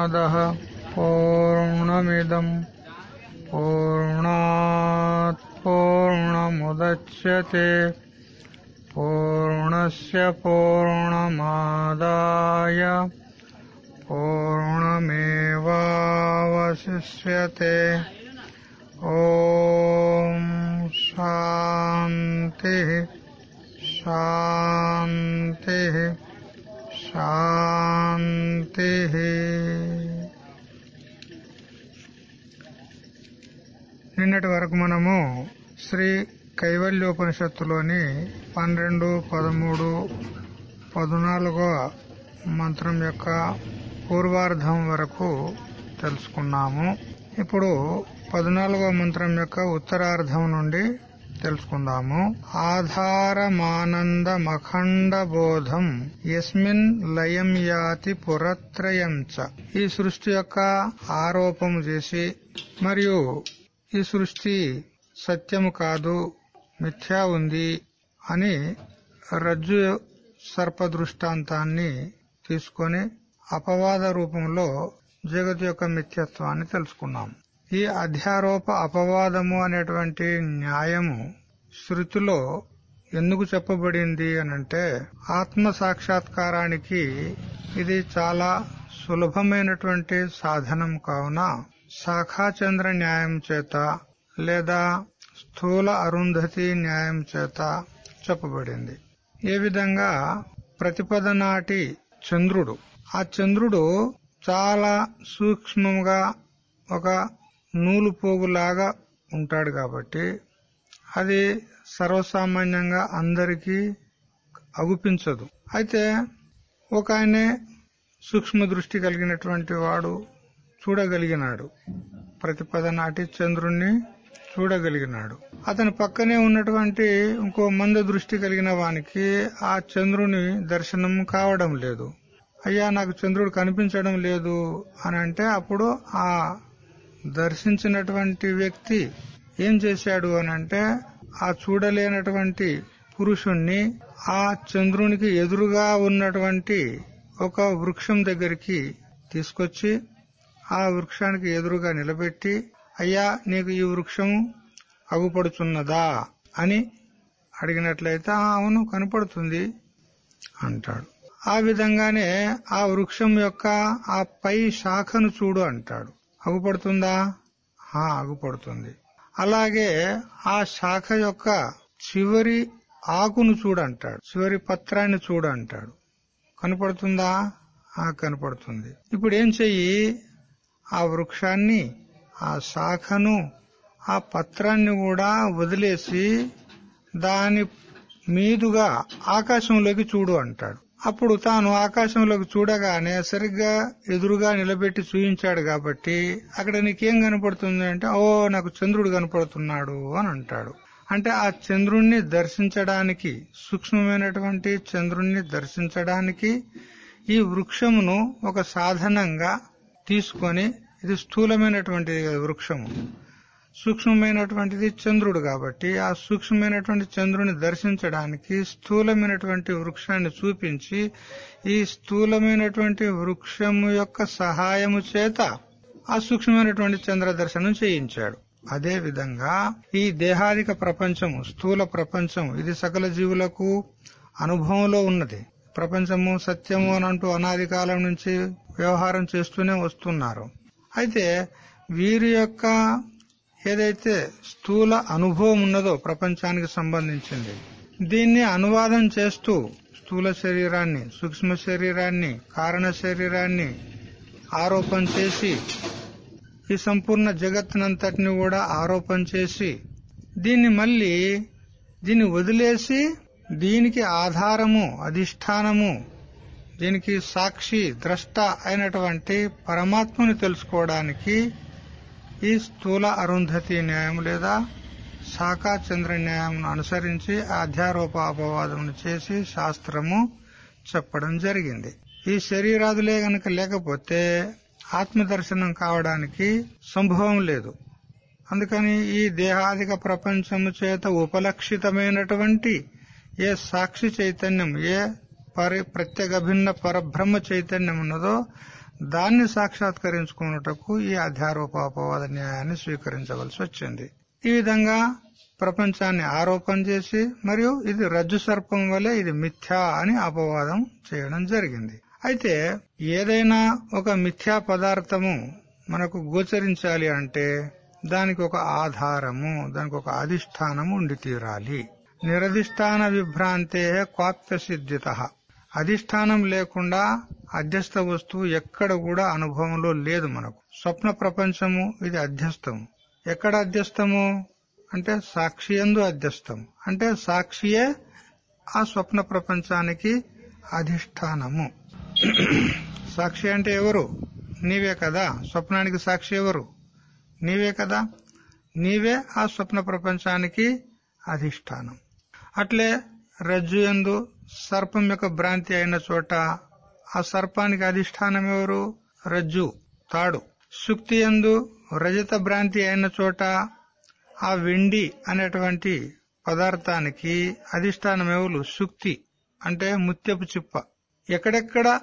पूर्णमदः पूर्णमिदम् पूर्णात् पूर्णमुदच्यते पूर्णस्य पूर्णमादाय पूर्णमेवावशिष्यते ॐ शान्तिः शान्तिः శాంతి నిన్నటి వరకు మనము శ్రీ కైవల్యోపనిషత్తులోని పన్నెండు పదమూడు పద్నాలుగో మంత్రం యొక్క పూర్వార్ధం వరకు తెలుసుకున్నాము. ఇప్పుడు పద్నాలుగో మంత్రం యొక్క ఉత్తరార్ధం నుండి తెలుసుకుందాము. ఆధారమానందమఖండ బోధం ఎస్మిన్ లయం యాతి పురత్రయం చ. ఈ సృష్టి యొక్క ఆరోపము చేసి మరియు ఈ సృష్టి సత్యము కాదు మిథ్యా ఉంది అని రజ్జు సర్ప దృష్టాంతాన్ని తీసుకొని అపవాద రూపంలో జగత్ యొక్క మిథ్యత్వాన్ని తెలుసుకున్నాం. ఈ అధ్యారోప అపవాదము అనేటువంటి న్యాయము శృతిలో ఎందుకు చెప్పబడింది అనంటే ఆత్మ సాక్షాత్కారానికి ఇది చాలా సులభమైనటువంటి సాధనం కావున శాఖాచంద్ర న్యాయం చేత లేదా స్థూల అరుంధతి న్యాయం చేత చెప్పబడింది. ఏ విధంగా ప్రతిపద నాటి చంద్రుడు ఆ చంద్రుడు చాలా సూక్ష్మంగా ఒక నూలు పోగులాగా ఉంటాడు కాబట్టి అది సర్వసామాన్యంగా అందరికీ అగుపించదు. అయితే ఒక ఆయనే సూక్ష్మ దృష్టి కలిగినటువంటి వాడు చూడగలిగినాడు. ప్రతిపద నాటి చంద్రుణ్ణి చూడగలిగినాడు. అతని పక్కనే ఉన్నటువంటి ఇంకో మంద దృష్టి కలిగిన వానికి ఆ చంద్రుని దర్శనం కావడం లేదు. అయ్యా నాకు చంద్రుడు కనిపించడం లేదు అని అంటే అప్పుడు ఆ దర్శించినటువంటి వ్యక్తి ఏం చేశాడు అని అంటే ఆ చూడలేనటువంటి పురుషుణ్ణి ఆ చంద్రునికి ఎదురుగా ఉన్నటువంటి ఒక వృక్షం దగ్గరికి తీసుకొచ్చి ఆ వృక్షానికి ఎదురుగా నిలబెట్టి అయ్యా నీకు ఈ వృక్షం అగుపడుతున్నదా? అని అడిగినట్లయితే అవును కనపడుతుంది అంటాడు. ఆ విధంగానే ఆ వృక్షం యొక్క ఆ పై శాఖను చూడు అంటాడు. అగుపడుతుందా? హా అగుపడుతుంది. అలాగే ఆ శాఖ యొక్క చివరి ఆకును చూడంటాడు చివరి పత్రాన్ని చూడంటాడు కనపడుతుందా? ఆ కనపడుతుంది. ఇప్పుడు ఏం చెయ్యి? ఆ వృక్షాన్ని ఆ శాఖను ఆ పత్రాన్ని కూడా వదిలేసి దాని మీదుగా ఆకాశంలోకి చూడు అంటాడు. అప్పుడు తాను ఆకాశంలోకి చూడగానే సరిగ్గా ఎదురుగా నిలబెట్టి చూయించాడు కాబట్టి అక్కడ నీకేం కనపడుతుంది అంటే ఓ నాకు చంద్రుడు కనపడుతున్నాడు అని అంటాడు. అంటే ఆ చంద్రుణ్ణి దర్శించడానికి సూక్ష్మమైనటువంటి చంద్రుణ్ణి దర్శించడానికి ఈ వృక్షమును ఒక సాధనంగా తీసుకొని ఇది స్థూలమైనటువంటిది వృక్షము. సూక్ష్మమైనటువంటిది చంద్రుడు కాబట్టి ఆ సూక్ష్మమైనటువంటి చంద్రుని దర్శించడానికి స్థూలమైనటువంటి వృక్షాన్ని చూపించి ఈ స్థూలమైనటువంటి వృక్షము యొక్క సహాయము చేత ఆ సూక్ష్మమైనటువంటి చంద్ర దర్శనం చేయించాడు. అదే విధంగా ఈ దేహాదిక ప్రపంచము స్థూల ప్రపంచం ఇది సకల జీవులకు అనుభవంలో ఉన్నది. ప్రపంచము సత్యము అని అంటూ అనాది కాలం నుంచి వ్యవహారం చేస్తూనే వస్తున్నారు. అయితే వీరి యొక్క ఏదైతే స్థూల అనుభవం ఉన్నదో ప్రపంచానికి సంబంధించింది దీన్ని అనువాదం చేస్తూ స్థూల శరీరాన్ని సూక్ష్మ శరీరాన్ని కారణ శరీరాన్ని ఆరోపణ చేసి ఈ సంపూర్ణ జగత్తునంతటిని కూడా ఆరోపణ చేసి దీన్ని మళ్ళీ దీన్ని వదిలేసి దీనికి ఆధారము అధిష్టానము దీనికి సాక్షి ద్రష్ట అయినటువంటి పరమాత్మని తెలుసుకోవడానికి ఈ స్థూల అరుంధతి న్యాయం లేదా శాఖాచంద్ర న్యాయం అనుసరించి అధ్యారోపాపవాదం చేసి శాస్త్రము చెప్పడం జరిగింది. ఈ శరీరాదులే గనక లేకపోతే ఆత్మదర్శనం కావడానికి సంభవం లేదు. అందుకని ఈ దేహాదిక ప్రపంచము చేత ఉపలక్షితమైనటువంటి ఏ సాక్షి చైతన్యం ఏ పరి ప్రత్యేక భిన్న పరబ్రహ్మ చైతన్యం ఉన్నదో దాన్ని సాక్షాత్కరించుకున్నటకు ఈ అధ్యారోపాపవాద న్యాయాన్ని స్వీకరించవలసి వచ్చింది. ఈ విధంగా ప్రపంచాన్ని ఆరోపణ చేసి మరియు ఇది రజ్జు సర్పం వలె ఇది మిథ్యా అని అపవాదం చేయడం జరిగింది. అయితే ఏదైనా ఒక మిథ్యా పదార్థము మనకు గోచరించాలి అంటే దానికి ఒక ఆధారము దానికి ఒక అధిష్టానము ఉండి తీరాలి. నిరధిష్టాన విభ్రాంతే క్వాప్య సిద్ధిత. అధిష్టానం లేకుండా అధ్యస్థ వస్తువు ఎక్కడ కూడా అనుభవంలో లేదు మనకు. స్వప్న ప్రపంచము ఇది అధ్యస్థము. ఎక్కడ అధ్యస్థము? అంటే సాక్షి ఎందు అధ్యస్థం అంటే సాక్షియే ఆ స్వప్న ప్రపంచానికి అధిష్టానము. సాక్షి అంటే ఎవరు? నీవే కదా. స్వప్నానికి సాక్షి ఎవరు? నీవే కదా. నీవే ఆ స్వప్న ప్రపంచానికి అధిష్టానం. అట్లే రజ్జు ఎందు సర్పం యొక్క భ్రాంతి అయిన చోట ఆ సర్పానికి అధిష్టానం ఎవరు? రజ్జు తాడు. సుక్తి ఎందు రజత భ్రాంతి అయిన చోట ఆ వెండి అనేటువంటి పదార్థానికి అధిష్టానం ఎవరు? సుక్తి అంటే ముత్యపు చిప్ప. ఎక్కడెక్కడ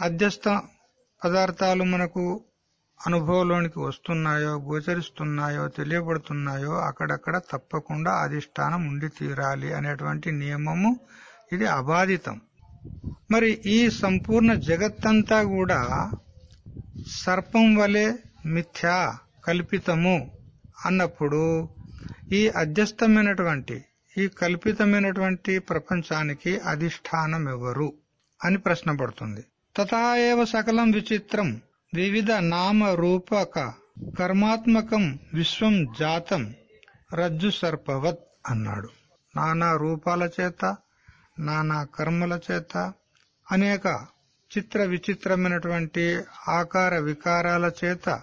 అధ్యస్థ పదార్థాలు మనకు అనుభవంలోనికి వస్తున్నాయో గోచరిస్తున్నాయో తెలియబడుతున్నాయో అక్కడక్కడ తప్పకుండా అధిష్టానం ఉండి తీరాలి అనేటువంటి నియమము ఇది అబాధితం. మరి ఈ సంపూర్ణ జగత్తంతా కూడా సర్పం వలె మిథ్యా కల్పితము అన్నప్పుడు ఈ అధ్యస్థమైనటువంటి ఈ కల్పితమైనటువంటి ప్రపంచానికి అధిష్టానం ఎవరు అని ప్రశ్న పడుతుంది తథాఏవ సకలం విచిత్రం వివిధ నామ రూపక కర్మాత్మకం విశ్వం జాతం రజ్జు సర్పవత్ అన్నాడు. నానా రూపాల చేత నానా కర్మల చేత అనేక చిత్ర విచిత్రమైనటువంటి ఆకార వికారాల చేత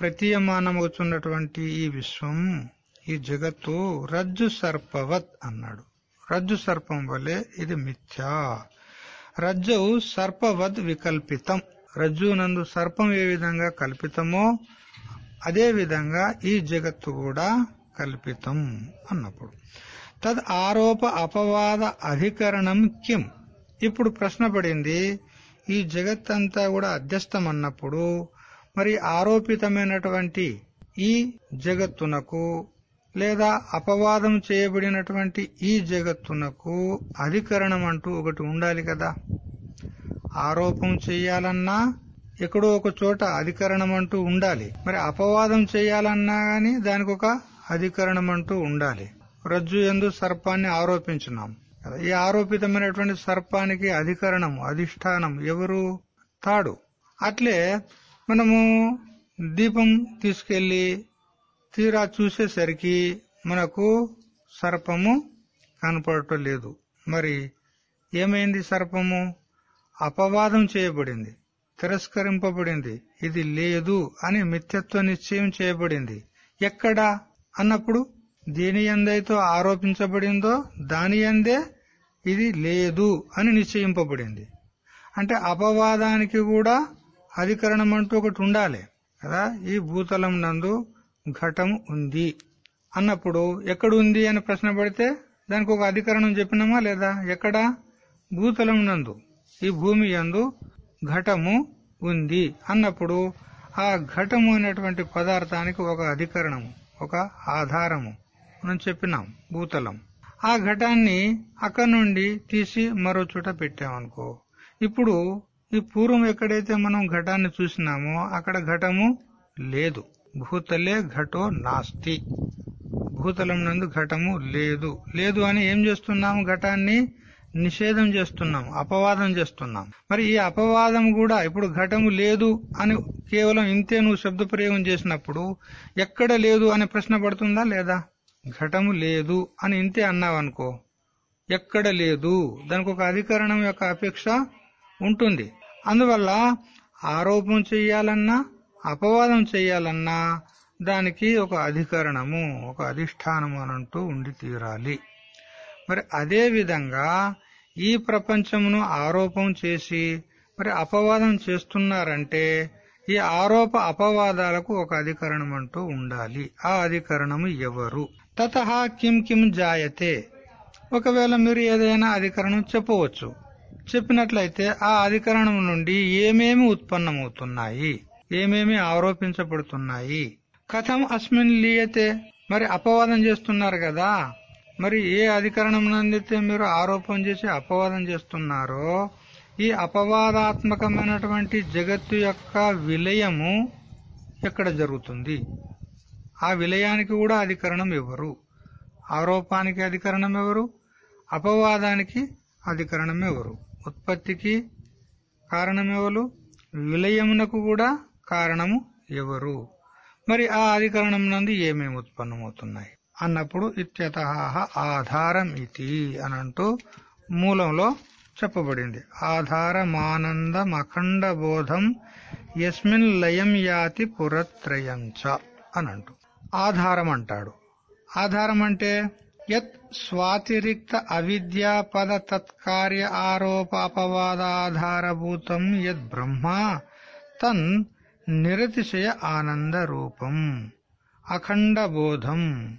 ప్రతీయమానమవుతున్నటువంటి ఈ విశ్వం ఈ జగత్తు రజ్జు సర్పవత్ అన్నాడు. రజ్జు సర్పం వలె ఇది మిథ్యా. రజ్జు సర్పవద్ వికల్పితం. రజ్జు నందు సర్పం ఏ విధంగా కల్పితమో అదే విధంగా ఈ జగత్తు కూడా కల్పితం అన్నప్పుడు. తద్ ఆరోప అపవాద అధికరణం కిం? ఇప్పుడు ప్రశ్న పడింది ఈ జగత్తంతా కూడా అధ్యస్థం అన్నప్పుడు మరి ఆరోపితమైనటువంటి ఈ జగత్తునకు లేదా అపవాదం చేయబడినటువంటి ఈ జగత్తునకు అధికరణం అంటూ ఒకటి ఉండాలి కదా. ఆరోపం చేయాలన్నా ఎక్కడో ఒక చోట అధికరణం అంటూ ఉండాలి. మరి అపవాదం చేయాలన్నా గాని దానికి ఒక అధికరణం అంటూ ఉండాలి. రజ్జు ఎందు సర్పాన్ని ఆరోపించినాం ఈ ఆరోపితమైనటువంటి సర్పానికి అధికరణం అధిష్టానం ఎవరు? తాడు. అట్లే మనము దీపం తీసుకెళ్ళి తీరా చూసేసరికి మనకు సర్పము కనపడటం లేదు. మరి ఏమైంది సర్పము? అపవాదం చేయబడింది తిరస్కరింపబడింది. ఇది లేదు అని మిథ్యత్వ నిశ్చయం చేయబడింది. ఎక్కడా? అన్నప్పుడు దేని ఎందైతే ఆరోపించబడిందో దాని ఎందే ఇది లేదు అని నిశ్చయింపబడింది. అంటే అపవాదానికి కూడా అధికరణం అంటూ ఒకటి ఉండాలి. కదా? ఈ భూతలం నందు ఘటం ఉంది అన్నప్పుడు ఎక్కడ ఉంది అని ప్రశ్న పడితే దానికి ఒక అధికరణం చెప్పినామా లేదా? ఎక్కడ? భూతలం నందు. ఈ భూమి యందు ఘటము ఉంది అన్నప్పుడు ఆ ఘటము అనేటువంటి పదార్థానికి ఒక అధికరణము ఒక ఆధారము. మనం చెప్పినాం భూతలం. ఆ ఘటాన్ని అక్కడి నుండి తీసి మరో చోట పెట్టామనుకో. ఇప్పుడు ఈ పూర్వం ఎక్కడైతే మనం ఘటాన్ని చూసినామో అక్కడ ఘటము లేదు. భూతలే ఘటో నాస్తి. భూతలం నందు ఘటము లేదు. లేదు అని ఏం చేస్తున్నాము? ఘటాన్ని నిషేధం చేస్తున్నాం అపవాదం చేస్తున్నాం. మరి ఈ అపవాదం కూడా ఇప్పుడు ఘటము లేదు అని కేవలం ఇంతే నువ్వు శబ్ద ప్రయోగం చేసినప్పుడు ఎక్కడ లేదు అనే ప్రశ్న పడుతుందా లేదా? ఘటము లేదు అని ఇంతే అన్నావనుకో ఎక్కడ లేదు. దానికి ఒక అధికరణం యొక్క అపేక్ష ఉంటుంది. అందువల్ల ఆరోపం చెయ్యాలన్నా అపవాదం చెయ్యాలన్నా దానికి ఒక అధికరణము ఒక అధిష్టానము అనంటూ ఉండి తీరాలి. మరి అదే విధంగా ఈ ప్రపంచమును ఆరోపం చేసి మరి అపవాదం చేస్తున్నారంటే ఈ ఆరోప అపవాదాలకు ఒక అధికరణం అంటూ ఉండాలి. ఆ అధికరణము ఎవరు? తతహా కిం కిం జాయతే. ఒకవేళ మీరు ఏదైనా అధికరణం చెప్పవచ్చు. చెప్పినట్లయితే ఆ అధికరణం నుండి ఏమేమి ఉత్పన్నమవుతున్నాయి? ఏమేమి ఆరోపించబడుతున్నాయి? కథం అస్మిన్ లీయతే. మరి అపవాదం చేస్తున్నారు కదా. మరి ఏ అధికరణం నందైతే మీరు ఆరోపణ చేసి అపవాదం చేస్తున్నారో ఈ అపవాదాత్మకమైనటువంటి జగత్తు యొక్క విలయము ఎక్కడ జరుగుతుంది? ఆ విలయానికి కూడా అధికరణం ఎవరు? ఆరోపానికి అధికరణం ఎవరు? అపవాదానికి అధికరణం ఎవరు? ఉత్పత్తికి కారణం ఎవరు? విలయమునకు కూడా కారణము ఎవరు? మరి ఆ అధికరణం నందు ఏమేమి ఉత్పన్నమవుతున్నాయి? అన్నప్పుడు ఇత్యత ఆధారం ఇది అనంటూ మూలంలో చెప్పబడింది. ఆధారమానందం అఖండ బోధం యస్మిన్ లయం యాతి పురత్రయంచ అనంటూ. ఆధారం అంటాడు ఆధారం అంటే యత్ స్వాతిరిక్త అవిద్యాపద తత్కార్య ఆరోప అపవాద ఆధారభూతం యద్ బ్రహ్మ తన్ నిరతిశయ ఆనంద రూపం అఖండ బోధం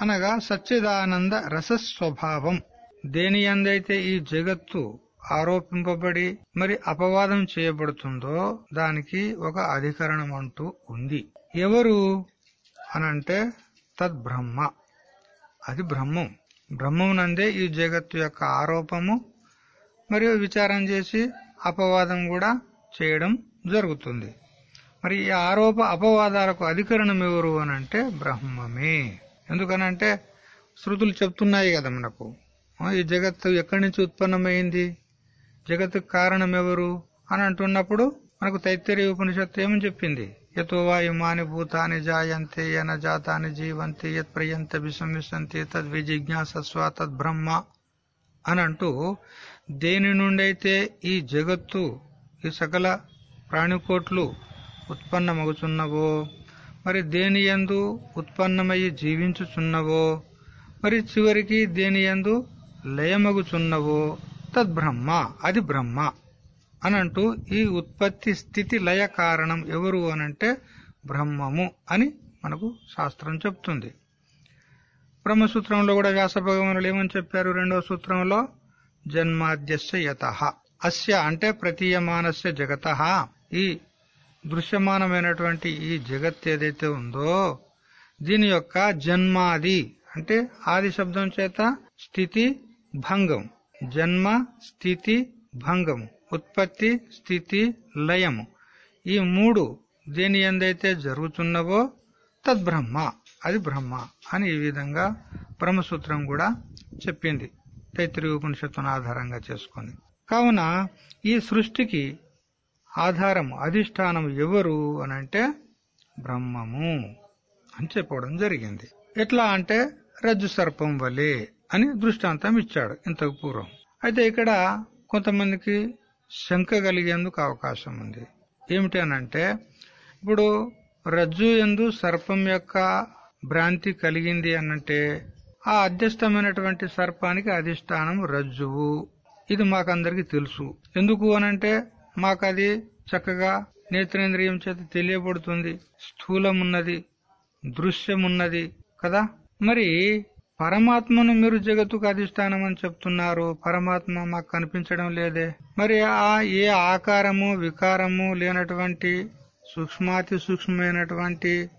అనగా సచ్చిదానంద రసస్వభావం. దేని అందైతే ఈ జగత్తు ఆరోపింపబడి మరి అపవాదం చేయబడుతుందో దానికి ఒక అధికరణం అంటూ ఉంది. ఎవరు? అనంటే తద్బ్రహ్మ. అది బ్రహ్మం. బ్రహ్మం నందే ఈ జగత్తు యొక్క ఆరోపము మరియు విచారం చేసి అపవాదం కూడా చేయడం జరుగుతుంది. మరి ఈ ఆరోప అపవాదాలకు అధికరణం ఎవరు అనంటే బ్రహ్మమే. ఎందుకనంటే శృతులు చెప్తున్నాయి కదా మనకు. ఈ జగత్తు ఎక్కడి నుంచి ఉత్పన్నమైంది? జగత్తుకు కారణం ఎవరు? అని అంటున్నప్పుడు మనకు తైత్తరీయ ఉపనిషత్తు ఏమని చెప్పింది? యతో వాయుమాని భూతాని జాయంతే యన జాతాని జీవంతి యత్ ప్రయంత విసంవిశంతి తద్ విజిజ్ఞాసస్వ తద్ బ్రహ్మ అని అంటూ దేని నుండైతే ఈ జగత్తు ఈ సకల ప్రాణికోట్లు ఉత్పన్నమగుచున్నవో మరి దేని యందు ఉత్పన్నమయ్యి జీవించుచున్నవో మరి చివరికి దేని యందు లయమగుచున్నవో తద్బ్రహ్మ అది బ్రహ్మ. అనంటూ ఈ ఉత్పత్తి స్థితి లయ కారణం ఎవరు అనంటే బ్రహ్మము అని మనకు శాస్త్రం చెప్తుంది. బ్రహ్మసూత్రంలో కూడా వ్యాస భగవానులు ఏమని చెప్పారు? రెండవ సూత్రంలో జన్మాద్యస్య యత. అస్య అంటే ప్రతీయమానస్య జగత. ఈ దృశ్యమానమైనటువంటి ఈ జగత్ ఏదైతే ఉందో దీని యొక్క జన్మాది అంటే ఆది శబ్దం చేత స్థితి భంగం. జన్మ స్థితి భంగం. ఉత్పత్తి స్థితి లయము. ఈ మూడు దేని ఎందైతే జరుగుతున్నవో తద్బ్రహ్మ. అది బ్రహ్మ అని ఈ విధంగా బ్రహ్మసూత్రం కూడా చెప్పింది. తైత్రి ఉపనిషత్తును ఆధారంగా చేసుకుంది కావున ఈ సృష్టికి ఆధారం అధిష్టానం ఎవరు అనంటే బ్రహ్మము అని చెప్పడం జరిగింది. ఎట్లా అంటే రజ్జు సర్పం వలె అని దృష్టాంతం ఇచ్చాడు ఇంతకు పూర్వం. అయితే ఇక్కడ కొంతమందికి శంక కలిగేందుకు అవకాశం ఉంది. ఏమిటి అనంటే ఇప్పుడు రజ్జు ఎందు సర్పం యొక్క భ్రాంతి కలిగింది అనంటే ఆ అధ్యస్థమైనటువంటి సర్పానికి అధిష్టానం రజ్జువు. ఇది మాకందరికి తెలుసు. ఎందుకు అనంటే మాకు అది చక్కగా నేత్రేంద్రియం చేత తెలియబడుతుంది. స్థూలమున్నది దృశ్యమున్నది కదా? మరి పరమాత్మను మీరు జగత్తుకు అధిష్టానం అని చెప్తున్నారు. పరమాత్మ మాకు కనిపించడం లేదే. మరి ఆ ఏ ఆకారము వికారము లేనటువంటి సూక్ష్మాతి సూక్ష్మమైనటువంటి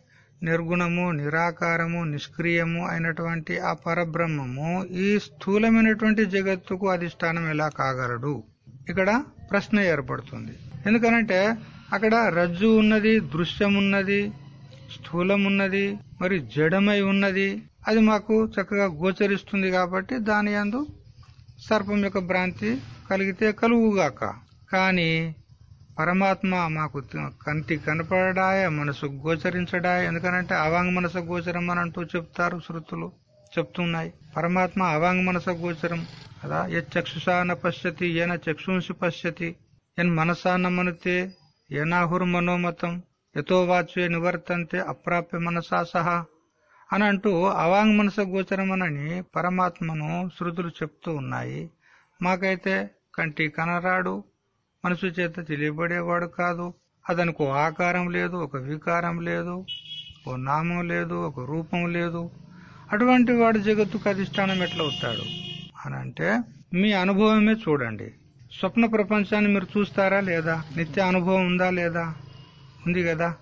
నిర్గుణము నిరాకారము నిష్క్రియము అయినటువంటి ఆ పరబ్రహ్మము ఈ స్థూలమైనటువంటి జగత్తుకు అధిష్టానం ఎలా కాగలడు? ఇక్కడ ప్రశ్న ఏర్పడుతుంది. ఎందుకనంటే అక్కడ రజ్జు ఉన్నది దృశ్యం ఉన్నది స్థూలం ఉన్నది మరి జడమై ఉన్నది అది మాకు చక్కగా గోచరిస్తుంది కాబట్టి దాని అందు సర్పం యొక్క భ్రాంతి కలిగితే కలుగుగాక కానీ పరమాత్మ మాకు కంటి కనపడాయ మనసు గోచరించడాయ. ఎందుకనంటే అవాంగ్ మనసు గోచరం అని అంటూ చెప్తారు శృతులు చెప్తున్నాయి. పరమాత్మ అవాంగ్ మనసు గోచరం. కదా? ఏ చక్షుషాన పశ్యతి ఏన చక్షుంసి పశ్యతి. ఎన్ మనసా నమనుతే ఏనాహుర్ మనోమతం ఎతో వాచ్యే నివర్తంతే అప్రాప్య మనసా సహా. అని అంటూ అవాంగ్ మనసు గోచరమనని పరమాత్మను శృతులు చెప్తూ ఉన్నాయి. మాకైతే కంటి కనరాడు మనసు చేత తెలియబడేవాడు కాదు. అతనికి ఆకారం లేదు ఒక వికారం లేదు ఓ నామం లేదు ఒక రూపం లేదు. అటువంటి వాడు జగత్తుకు అధిష్టానం ఎట్లా అవుతాడు అని అంటే మీ అనుభవమే చూడండి. స్వప్న ప్రపంచాన్ని మీరు చూస్తారా లేదా? నిత్య అనుభవం ఉందా లేదా? ఉంది కదా.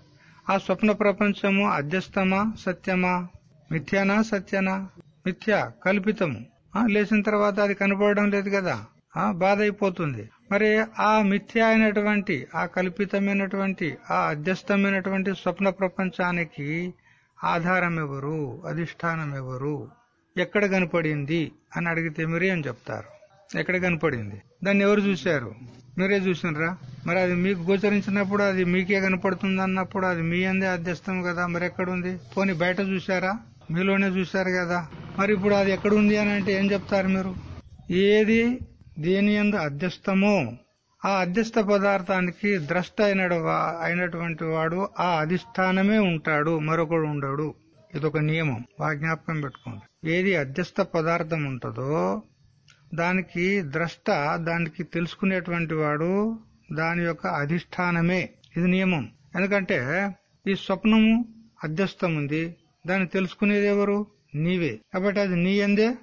ఆ స్వప్న ప్రపంచము అధ్యస్థమా సత్యమా? మిథ్యానా సత్యనా? మిథ్య కల్పితము. ఆ, లేచిన తర్వాత అది కనపడడం లేదు కదా? ఆ బాధ అయిపోతుంది మరి ఆ మిథ్య అయినటువంటి ఆ కల్పితమైనటువంటి ఆ అధ్యస్థమైనటువంటి స్వప్న ప్రపంచానికి ఆధారం ఎవరు అధిష్టానం ఎవరు ఎక్కడ కనపడింది? అని అడిగితే మీరేం చెప్తారు. ఎక్కడ కనపడింది? దాన్ని ఎవరు చూశారు? మీరే చూసినరా? మరి అది మీకు గోచరించినప్పుడు అది మీకే కనపడుతుంది అన్నప్పుడు అది మీ అందే అధ్యస్థం కదా? మరి ఎక్కడుంది పోనీ బయట చూసారా మీలోనే చూశారు కదా. మరి ఇప్పుడు అది ఎక్కడుంది అని అంటే ఏం చెప్తారు మీరు? ఏది దేని ఎందు అధ్యస్థమో. ఆ అధ్యస్థ పదార్థానికి ద్రష్ట అయిన అయినటువంటి వాడు ఆ అధిష్టానమే ఉంటాడు మరొకడు ఉండడు. ఇదొక నియమం. బాగా జ్ఞాపకం పెట్టుకోండి. ఏది అధ్యస్థ పదార్థం ఉంటుందో దానికి ద్రష్ట దానికి తెలుసుకునేటువంటి వాడు దాని యొక్క అధిష్టానమే. ఇది నియమం. ఎందుకంటే ఈ స్వప్నము అధ్యస్థం ఉంది దాన్ని తెలుసుకునేది ఎవరు? నీవే. కాబట్టి అది నీ ఎందే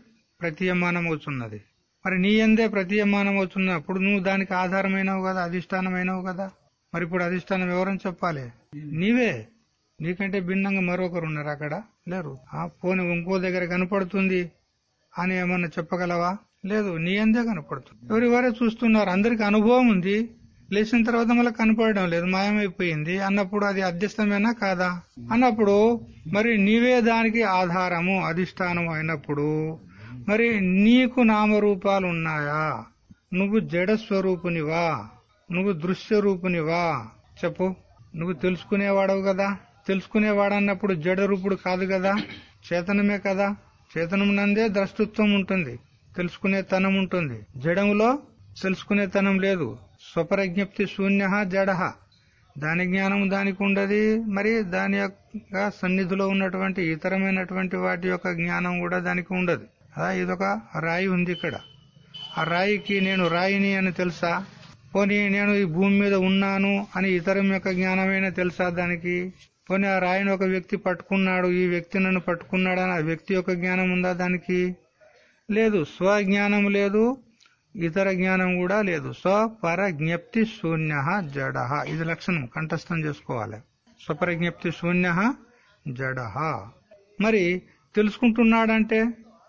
ప్రతీయమానం అవుతున్నది మరి నీ ఎందే ప్రతీయమానం అవుతున్నప్పుడు నువ్వు దానికి ఆధారమైనవు కదా? అధిష్టానమైనవు కదా? మరి ఇప్పుడు అధిష్టానం ఎవరని చెప్పాలి? నీవే. నీకంటే భిన్నంగా మరొకరు ఉన్నారు అక్కడ. లేరు. ఆ పోని ఇంకో దగ్గర కనపడుతుంది అని ఏమన్నా చెప్పగలవా? లేదు. నీ అందే కనపడుతుంది. ఎవరి? వారే చూస్తున్నారు? అందరికి అనుభవం ఉంది. లేచిన తర్వాత మళ్ళీ కనపడడం లేదు మాయమైపోయింది. అన్నప్పుడు అది అధ్యస్థమేనా కాదా? అన్నప్పుడు మరి నీవే దానికి ఆధారము అధిష్టానం అయినప్పుడు. మరి నీకు నామరూపాలు ఉన్నాయా? నువ్వు జడ స్వరూపునివా? నువ్వు దృశ్య రూపునివా? చెప్పు. నువ్వు తెలుసుకునేవాడవు కదా? తెలుసుకునేవాడన్నప్పుడు జడ రూపుడు కాదు కదా? చేతనమే కదా? చేతనం నందే ద్రష్టత్వం ఉంటుంది. తెలుసుకునే తనం ఉంటుంది. జడములో తెలుసుకునే తనం లేదు. స్వపరజ్ఞప్తి శూన్య జడ. దాని జ్ఞానం దానికి ఉండదు. మరి దాని యొక్క సన్నిధిలో ఉన్నటువంటి ఇతరమైనటువంటి వాటి యొక్క జ్ఞానం కూడా దానికి ఉండదు. ఆ, ఇదొక రాయి ఉంది ఇక్కడ. ఆ రాయికి నేను రాయిని అని తెలుసా? పోనీ నేను ఈ భూమి మీద ఉన్నాను అని ఇతరం యొక్క జ్ఞానమైనా తెలుసా దానికి? పోనీ ఆ రాయిని ఒక వ్యక్తి పట్టుకున్నాడు ఈ వ్యక్తి నన్ను పట్టుకున్నాడు అని ఆ వ్యక్తి యొక్క జ్ఞానం ఉందా దానికి? లేదు. స్వజ్ఞానం లేదు. ఇతర జ్ఞానం కూడా లేదు. స్వపరజ్ఞప్తి శూన్య జడ. ఇది లక్షణం. కంఠస్థం చేసుకోవాలి. స్వపరజ్ఞప్తి శూన్య జడ. మరి తెలుసుకుంటున్నాడంటే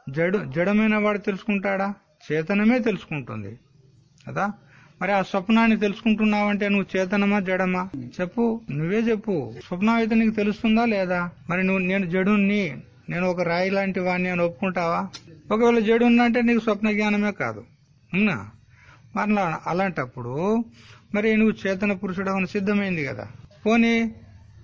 జడు జడమైన వాడు తెలుసుకుంటాడా? చేతనమే తెలుసుకుంటుంది. కదా? మరి ఆ స్వప్నాన్ని తెలుసుకుంటున్నావంటే నువ్వు చేతనమా జడమా? చెప్పు. నువ్వే చెప్పు. స్వప్నం అయితే నీకు తెలుస్తుందా లేదా? మరి నువ్వు నేను జడుని నేను ఒక రాయి లాంటి వాడిని అని ఒప్పుకుంటావా? ఒకవేళ జడు అంటే నీకు స్వప్న జ్ఞానమే కాదు. అవునా? మరలా అలాంటప్పుడు మరి నువ్వు చేతన పురుషుడు సిద్ధమైంది కదా. పోనీ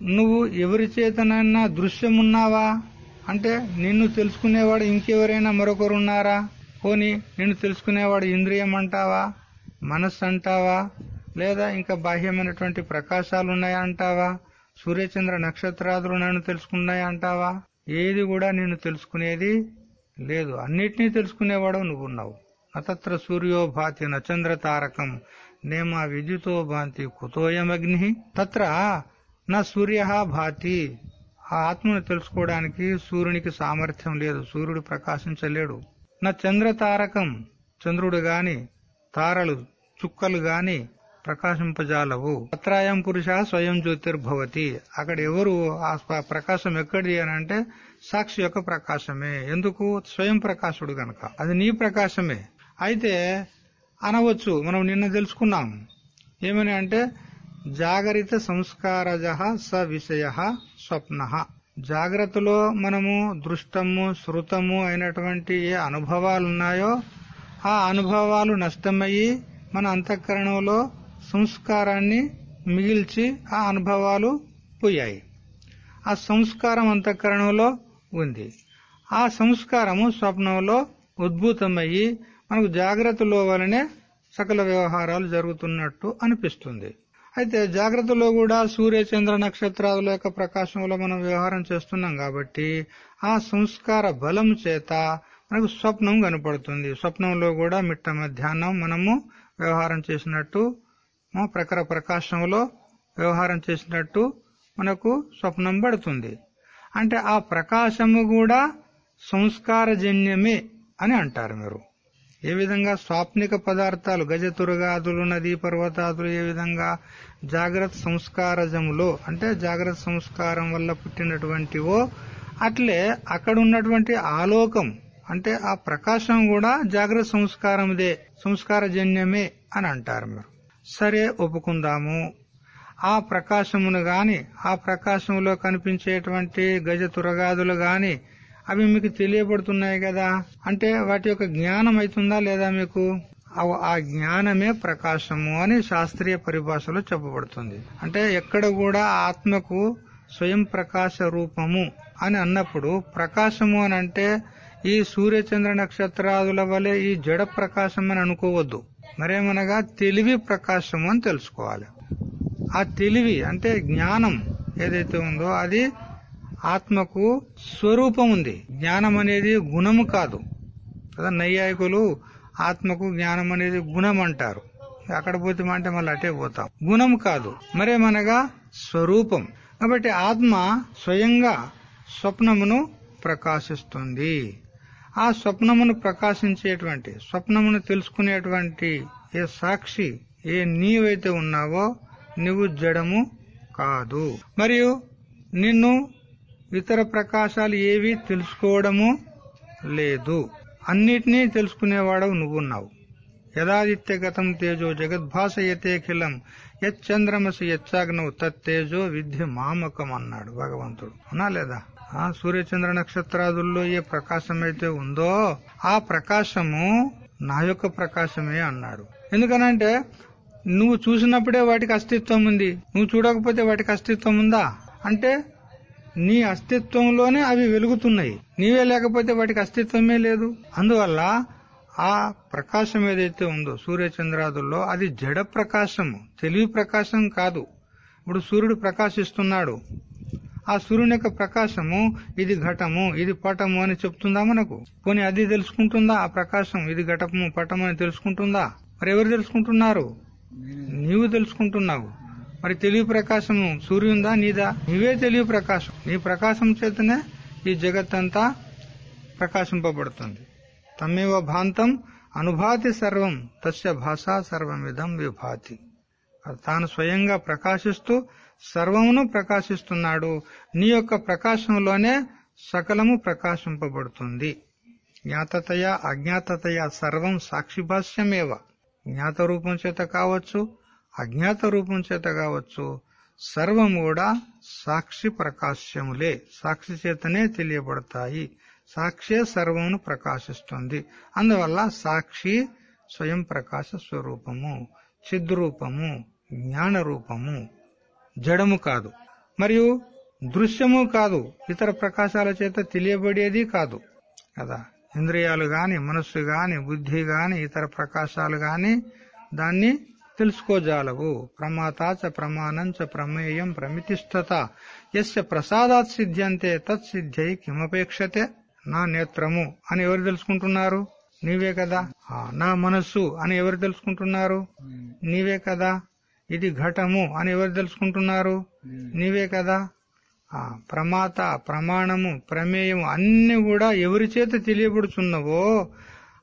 నువ్వు ఎవరి చేతనైనా దృశ్యమున్నావా? అంటే నిన్ను తెలుసుకునేవాడు ఇంకెవరైనా మరొకరు ఉన్నారా పోనీ నిన్ను తెలుసుకునేవాడు ఇంద్రియం అంటావా మనస్సు అంటావా లేదా ఇంకా బాహ్యమైనటువంటి ప్రకాశాలు ఉన్నాయా అంటావా? సూర్యచంద్ర నక్షత్రాదులు నన్ను తెలుసుకున్నాయా అంటావా? ఏది కూడా నిన్ను తెలుసుకునేది లేదు. అన్నిటినీ తెలుసుకునేవాడు నువ్వు అతత్ర నతత్ర సూర్యో భాతి నచంద్ర తారకం నేమ విద్యుతో భాంతి కుతోయమగ్ని తత్ర నా సూర్య భాతి. ఆ ఆత్మను తెలుసుకోవడానికి సూర్యునికి సామర్థ్యం లేదు సూర్యుడు ప్రకాశించలేడు. నా చంద్ర తారకం చంద్రుడు గాని తారలు చుక్కలు గాని ప్రకాశింపజాలవు. అత్రాయం పురుష స్వయం జ్యోతిర్భవతి. అక్కడ ఎవరు ఆ ప్రకాశం ఎక్కడిది అని అంటే సాక్షి యొక్క ప్రకాశమే. ఎందుకు? స్వయం ప్రకాశుడు గనక. అది నీ ప్రకాశమే. అయితే అనవచ్చు మనం నిన్న తెలుసుకున్నాం. ఏమని అంటే జాగరిత సంస్కారజ స విషయ స్వప్న. జాగ్రత్తలో మనము దృష్టము శృతము అయినటువంటి ఏ అనుభవాలు ఉన్నాయో ఆ అనుభవాలు నష్టమయ్యి మన అంతఃకరణంలో సంస్కారాన్ని మిగిల్చి ఆ అనుభవాలు పోయాయి. ఆ సంస్కారం అంతఃకరణంలో ఉంది. ఆ సంస్కారము స్వప్నంలో ఉద్భూతమయ్యి మనకు జాగ్రత్తలో వలనే సకల వ్యవహారాలు జరుగుతున్నట్టు అనిపిస్తుంది. అయితే జాగ్రత్తలో కూడా సూర్య చంద్ర నక్షత్రాదుల యొక్క ప్రకాశంలో మనం వ్యవహారం చేస్తున్నాం కాబట్టి ఆ సంస్కార బలం చేత మనకు స్వప్నం కనపడుతుంది. స్వప్నంలో కూడా మిట్ట మధ్యాహ్నం మనము వ్యవహారం చేసినట్టు ప్రకర ప్రకాశంలో వ్యవహారం చేసినట్టు మనకు స్వప్నం పడుతుంది. అంటే ఆ ప్రకాశము కూడా సంస్కారజన్యమే అని అంటారు మీరు. ఏ విధంగా స్వాప్నిక పదార్థాలు గజతురగాదులు నదీ పర్వతాదులు ఏ విధంగా జాగ్రత్త సంస్కారజములో అంటే జాగ్రత్త సంస్కారం వల్ల పుట్టినటువంటివో అట్లే అక్కడ ఉన్నటువంటి ఆలోకం అంటే ఆ ప్రకాశం కూడా జాగ్రత్త సంస్కారముదే సంస్కారజన్యమే అని అంటారు మీరు. సరే ఒప్పుకుందాము. ఆ ప్రకాశమును గాని ఆ ప్రకాశంలో కనిపించేటువంటి గజ తురగాదులు గాని అవి మీకు తెలియబడుతున్నాయి కదా? అంటే వాటి యొక్క జ్ఞానం అవుతుందా లేదా మీకు? ఆ జ్ఞానమే ప్రకాశము అని శాస్త్రీయ పరిభాషలో చెప్పబడుతుంది. అంటే ఎక్కడ కూడా ఆత్మకు స్వయం ప్రకాశ రూపము అని అన్నప్పుడు ప్రకాశము అని అంటే ఈ సూర్యచంద్ర నక్షత్రాదుల వలె ఈ జడ ప్రకాశం అని అనుకోవద్దు. మరేమనగా తెలివి ప్రకాశము అని తెలుసుకోవాలి. ఆ తెలివి అంటే జ్ఞానం ఏదైతే ఉందో అది ఆత్మకు స్వరూపం ఉంది. జ్ఞానం అనేది గుణము కాదు. కదా నైయాయికులు ఆత్మకు జ్ఞానం అనేది గుణం అంటారు. అక్కడ పోతే అంటే మళ్ళీ అటే పోతాం. గుణం కాదు మరేమనగా స్వరూపం. కాబట్టి ఆత్మ స్వయంగా స్వప్నమును ప్రకాశిస్తుంది. ఆ స్వప్నమును ప్రకాశించేటువంటి స్వప్నమును తెలుసుకునేటువంటి ఏ సాక్షి ఏ నీవైతే ఉన్నావో నువ్వు జడము కాదు. మరియు నిన్ను ఇతర ప్రకాశాలు ఏవి తెలుసుకోవడము లేదు. అన్నిటినీ తెలుసుకునేవాడవు నువ్వున్నావు. యదాదిత్య గతం తేజో జగద్భాసయతేఖిలం యచ్చంద్రమసి యచ్చాగ్నవు తత్తేజో విద్య మామకం అన్నాడు భగవంతుడు. అవునా లేదా? ఆ సూర్యచంద్ర నక్షత్రాదుల్లో ఏ ప్రకాశం అయితే ఉందో ఆ ప్రకాశము నా యొక్క ప్రకాశమే అన్నాడు. ఎందుకనంటే నువ్వు చూసినప్పుడే వాటికి అస్తిత్వం ఉంది. నువ్వు చూడకపోతే వాటికి అస్తిత్వం ఉందా? అంటే నీ అస్తిత్వంలోనే అవి వెలుగుతున్నాయి. నీవే లేకపోతే వాటికి అస్తిత్వమే లేదు. అందువల్ల ఆ ప్రకాశం ఏదైతే ఉందో సూర్యచంద్రాదుల్లో అది జడ ప్రకాశము తెలివి ప్రకాశం కాదు. ఇప్పుడు సూర్యుడు ప్రకాశిస్తున్నాడు. ఆ సూర్యుని యొక్క ప్రకాశము ఇది ఘటము ఇది పటము అని చెప్తుందా మనకు? పోనీ అది తెలుసుకుంటుందా? ఆ ప్రకాశం ఇది ఘటము పటము అని తెలుసుకుంటుందా? మరి ఎవరు తెలుసుకుంటున్నారు నీవు తెలుసుకుంటున్నావు. మరి తెలివి ప్రకాశము సూర్యుందా నీదా? నీవే తెలివి ప్రకాశం. నీ ప్రకాశం చేతనే ఈ జగత్తంతా ప్రకాశింపబడుతుంది. తమేవ భాంతం అనుభాతి సర్వం తస్య భాషా సర్వమిదం విభాతి. తాను స్వయంగా ప్రకాశిస్తూ సర్వమును ప్రకాశిస్తున్నాడు. నీ యొక్క ప్రకాశంలోనే సకలము ప్రకాశింపబడుతుంది. జ్ఞాతతయ అజ్ఞాతతయ సర్వం సాక్షిభాష్యమేవ. జ్ఞాత రూపం చేత కావచ్చు అజ్ఞాత రూపం చేత కావచ్చు సర్వం కూడా సాక్షి ప్రకాశ్యములే సాక్షి చేతనే తెలియబడతాయి. సాక్షే సర్వమును ప్రకాశిస్తుంది. అందువల్ల సాక్షి స్వయం ప్రకాశ స్వరూపము చిద్రూపము జ్ఞాన రూపము జడము కాదు. మరియు దృశ్యము కాదు ఇతర ప్రకాశాల చేత తెలియబడేది కాదు. కదా? ఇంద్రియాలు గాని మనస్సు గాని బుద్ధి గాని ఇతర ప్రకాశాలు గాని దాన్ని తెలుసుకోజాలవు. ప్రమాతాచ ప్రమాణంచ ప్రమేయం ప్రమితిష్టత. ఎస్య ప్రసాదాత్ సిద్ధ్యంతే తత్ సిద్ధ్యై కిమపేక్షతే. నా నేత్రము అని ఎవరు తెలుసుకుంటున్నారు? నీవే కదా? నా మనస్సు అని ఎవరు తెలుసుకుంటున్నారు? నీవే కదా? ఇది ఘటము అని ఎవరు తెలుసుకుంటున్నారు? నీవే కదా? ఆ ప్రమాత ప్రమాణము ప్రమేయము అన్ని కూడా ఎవరి చేత తెలియబడుచున్నవో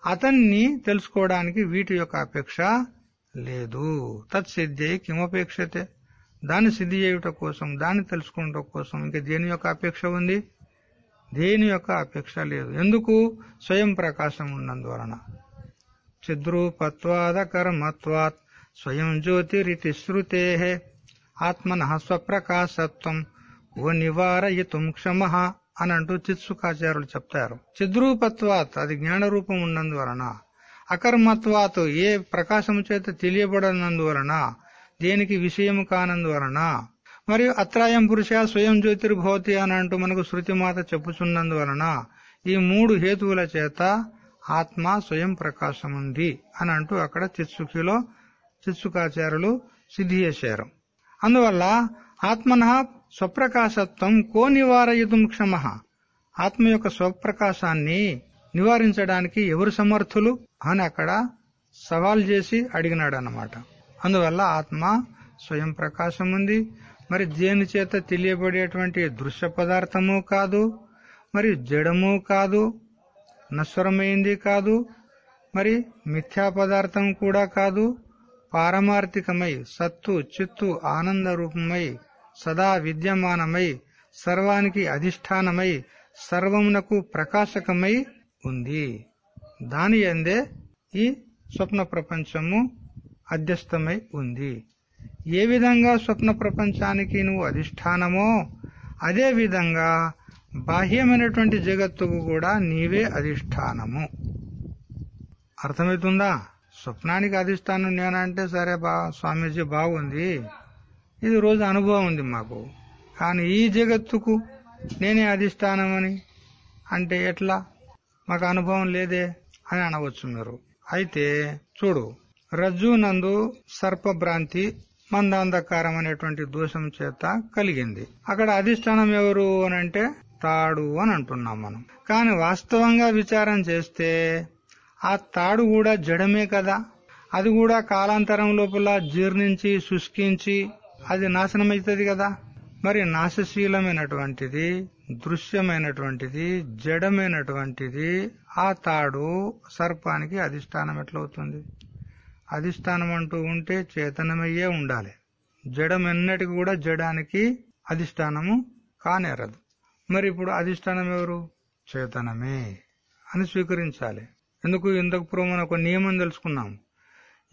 అతన్ని తెలుసుకోవడానికి వీటి యొక్క అపేక్ష లేదు. తత్సిద్ధి కిమపేక్షతే. దాన్ని సిద్ధి చేయుట కోసం దాన్ని తెలుసుకుంట కోసం ఇంకా దేని యొక్క అపేక్ష ఉంది? దేని యొక్క అపేక్ష లేదు. ఎందుకు? స్వయం ప్రకాశం ఉన్నందువలన. చిద్రూపత్వాదకర్మత్వాత్ స్వయం జ్యోతిరితి శ్రుతే ఆత్మన స్వప్రకాశత్వం. ఓ నివారయితుం క్షమ అని అంటూ చిత్సుకాచార్యులు చెప్తారు. చిద్రూపత్వాత్ అది జ్ఞాన రూపం ఉన్నందువలన అకర్మత్వాతో ఏ ప్రకాశము చేత తెలియబడనందువలన దేనికి విషయం కానందువలన మరియు అత్రాయం పురుష స్వయం జ్యోతిర్భవతి అని అంటూ మనకు శృతిమాత చెప్పుచున్నందువలన ఈ మూడు హేతువుల చేత ఆత్మ స్వయం ప్రకాశం ఉంది అని అంటూ అక్కడ చిత్సుఖిలో చిత్సుకాచార్యులు సిద్ధి చేశారు. అందువల్ల ఆత్మన స్వప్రకాశత్వం కో నివారయుతం క్షమ. ఆత్మ యొక్క స్వప్రకాశాన్ని నివారించడానికి ఎవరు సమర్థులు అని అక్కడ సవాల్ చేసి అడిగినాడు అన్నమాట అందువల్ల ఆత్మ స్వయం ప్రకాశం ఉంది మరి దేని చేత తెలియబడేటువంటి దృశ్య పదార్థము కాదు మరి జడము కాదు నశ్వరమైంది కాదు మరి మిథ్యా పదార్థం కూడా కాదు పారమార్థికమై సత్తు చిత్తు ఆనంద రూపమై సదా విద్యమానమై సర్వానికి అధిష్టానమై సర్వమునకు ప్రకాశకమై ఉంది. దాని అందే ఈ స్వప్న ప్రపంచము అధ్యస్థమై ఉంది. ఏ విధంగా స్వప్న ప్రపంచానికి నువ్వు అధిష్టానమో అదే విధంగా బాహ్యమైనటువంటి జగత్తుకు కూడా నీవే అధిష్టానము. అర్థమవుతుందా? స్వప్నానికి అధిష్టానం నేనంటే సరే బా స్వామీజీ బాగుంది. ఇది రోజు అనుభవం ఉంది మాకు. కానీ ఈ జగత్తుకు నేనే అధిష్టానమని అంటే ఎట్లా? మాకు అనుభవం లేదే అని అనవచ్చు మీరు అయితే చూడు రజ్జు నందు సర్పభ్రాంతి మందాంధకారం అనేటువంటి దోషం చేత కలిగింది. అక్కడ అధిష్టానం ఎవరు అని అంటే తాడు అని అంటున్నాం మనం. కానీ వాస్తవంగా విచారం చేస్తే ఆ తాడు కూడా జడమే కదా. అది కూడా కాలాంతరం లోపల జీర్ణించి శుష్కించి అది నాశనమైతుంది కదా. మరి నాశశీలమైనటువంటిది దృశ్యమైనటువంటిది జడమైనటువంటిది ఆ తాడు సర్పానికి అధిష్టానం ఎట్లవుతుంది అధిష్టానం అంటూ ఉంటే చేతనమయ్యే ఉండాలి. జడమెన్నటికి కూడా జడానికి అధిష్టానము కానేరదు. మరి ఇప్పుడు అధిష్టానం ఎవరు చేతనమే అని స్వీకరించాలి. ఎందుకు? ఇంతకు పూర్వం మనం ఒక నియమం తెలుసుకున్నాం.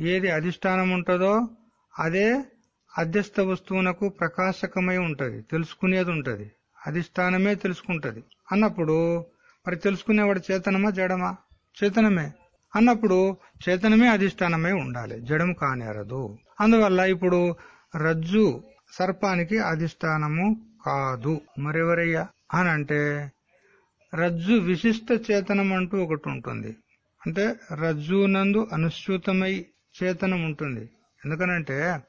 ఏది అధిష్టానం ఉంటుందో అదే అధ్యస్థ వస్తువునకు ప్రకాశకమై ఉంటుంది. తెలుసుకునేది ఉంటుంది. అధిష్టానమే తెలుసుకుంటది. అన్నప్పుడు మరి తెలుసుకునేవాడు చేతనమా జడమా? చేతనమే. అన్నప్పుడు చేతనమే అధిష్టానమై ఉండాలి. జడము కానేరదు. అందువల్ల ఇప్పుడు రజ్జు సర్పానికి అధిష్టానము కాదు. మరెవరయ్యా? అని అంటే రజ్జు విశిష్ట చేతనం అంటూ ఒకటి ఉంటుంది. అంటే రజ్జునందు అనుసూతమై చేతనం ఉంటుంది ఎందుకనంటే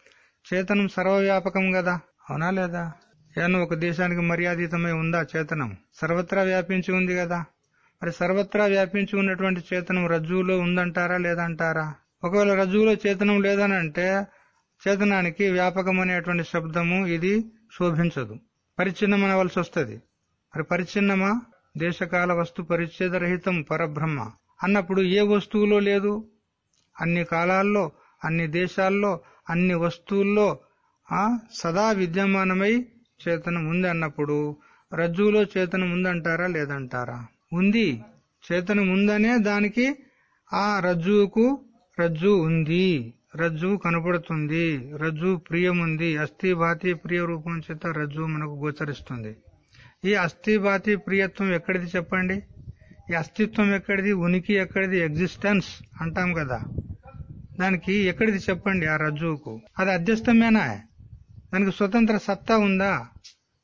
చేతనం సర్వవ్యాపకం కదా అవునా లేదా? ఏమన్నా ఒక దేశానికి మర్యాదితమై ఉందా చేతనం? సర్వత్రా వ్యాపించి ఉంది కదా. మరి సర్వత్రా వ్యాపించి ఉన్నటువంటి చేతనం రజ్జువులో ఉందంటారా లేదంటారా? ఒకవేళ రజ్జువులో చేతనం లేదని అంటే చేతనానికి వ్యాపకం అనేటువంటి శబ్దము ఇది శోభించదు. పరిచ్ఛిన్నం అనవలసి వస్తుంది. మరి పరిచ్ఛిన్నమా? దేశకాల వస్తు పరిచ్ఛేదరహితం పరబ్రహ్మ. అన్నప్పుడు ఏ వస్తువులో లేదు? అన్ని కాలాల్లో అన్ని దేశాల్లో అన్ని వస్తువుల్లో సదా విద్యమానమై చేతనం ఉంది అన్నప్పుడు రజ్జువులో చేతనం ఉందంటారా లేదంటారా? ఉంది. చేతనం ఉందనే దానికి ఆ రజ్జువుకు రజ్జు ఉంది. రజ్జువు కనపడుతుంది. రజ్జు ప్రియముంది. అస్థిభాతి ప్రియ రూపం చేత రజ్జు మనకు గోచరిస్తుంది. ఈ అస్థిభాతి ప్రియత్వం ఎక్కడిది చెప్పండి? ఈ అస్తిత్వం ఎక్కడిది? ఉనికి ఎక్కడిది? ఎగ్జిస్టెన్స్ అంటాం కదా. దానికి ఎక్కడిది చెప్పండి ఆ రజ్జువుకు అది అధ్యస్థమేనా దానికి స్వతంత్ర సత్తా ఉందా?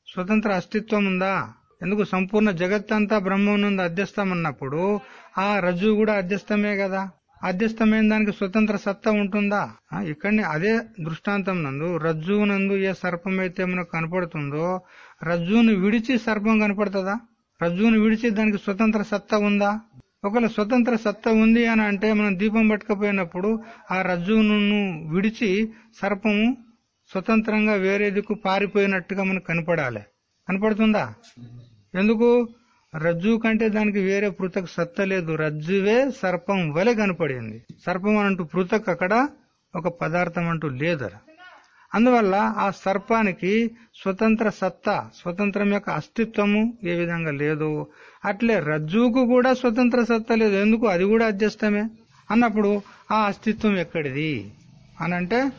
స్వతంత్ర అస్తిత్వం ఉందా? ఎందుకు సంపూర్ణ జగత్తంతా బ్రహ్మనుంది అధ్యస్థం అన్నప్పుడు ఆ రజ్జువు కూడా అధ్యస్థమే కదా? అధ్యస్థమైన దానికి స్వతంత్ర సత్తా ఉంటుందా? ఆ, ఇక్కడనే అదే దృష్టాంతం నందు రజ్జువు నందు ఏ సర్పం అయితే మనకు కనపడుతుందో రజ్జువును విడిచి సర్పం కనపడుతుందా? రజ్జువును విడిచి దానికి స్వతంత్ర సత్తా ఉందా? ఒకవేళ స్వతంత్ర సత్తా ఉంది అని అంటే మనం దీపం పట్టుకపోయినప్పుడు ఆ రజ్జువును విడిచి సర్పము స్వతంత్రంగా వేరే దిక్కు పారిపోయినట్టుగా మనకు కనపడాలి. కనపడుతుందా? ఎందుకు? రజ్జు కంటే దానికి వేరే పృథక్ సత్త లేదు. రజ్జువే సర్పం వలె కనపడింది. సర్పం అంటూ పృథక్ అక్కడ ఒక పదార్థం అంటూ లేదర అందువల్ల ఆ సర్పానికి స్వతంత్ర సత్తా స్వతంత్రం యొక్క అస్తిత్వము ఏ విధంగా లేదు. అట్లే రజ్జువుకు కూడా స్వతంత్ర సత్తా లేదు. ఎందుకు? అది కూడా అధ్యస్తమే అన్నప్పుడు ఆ అస్తిత్వం ఎక్కడిది? అనంటే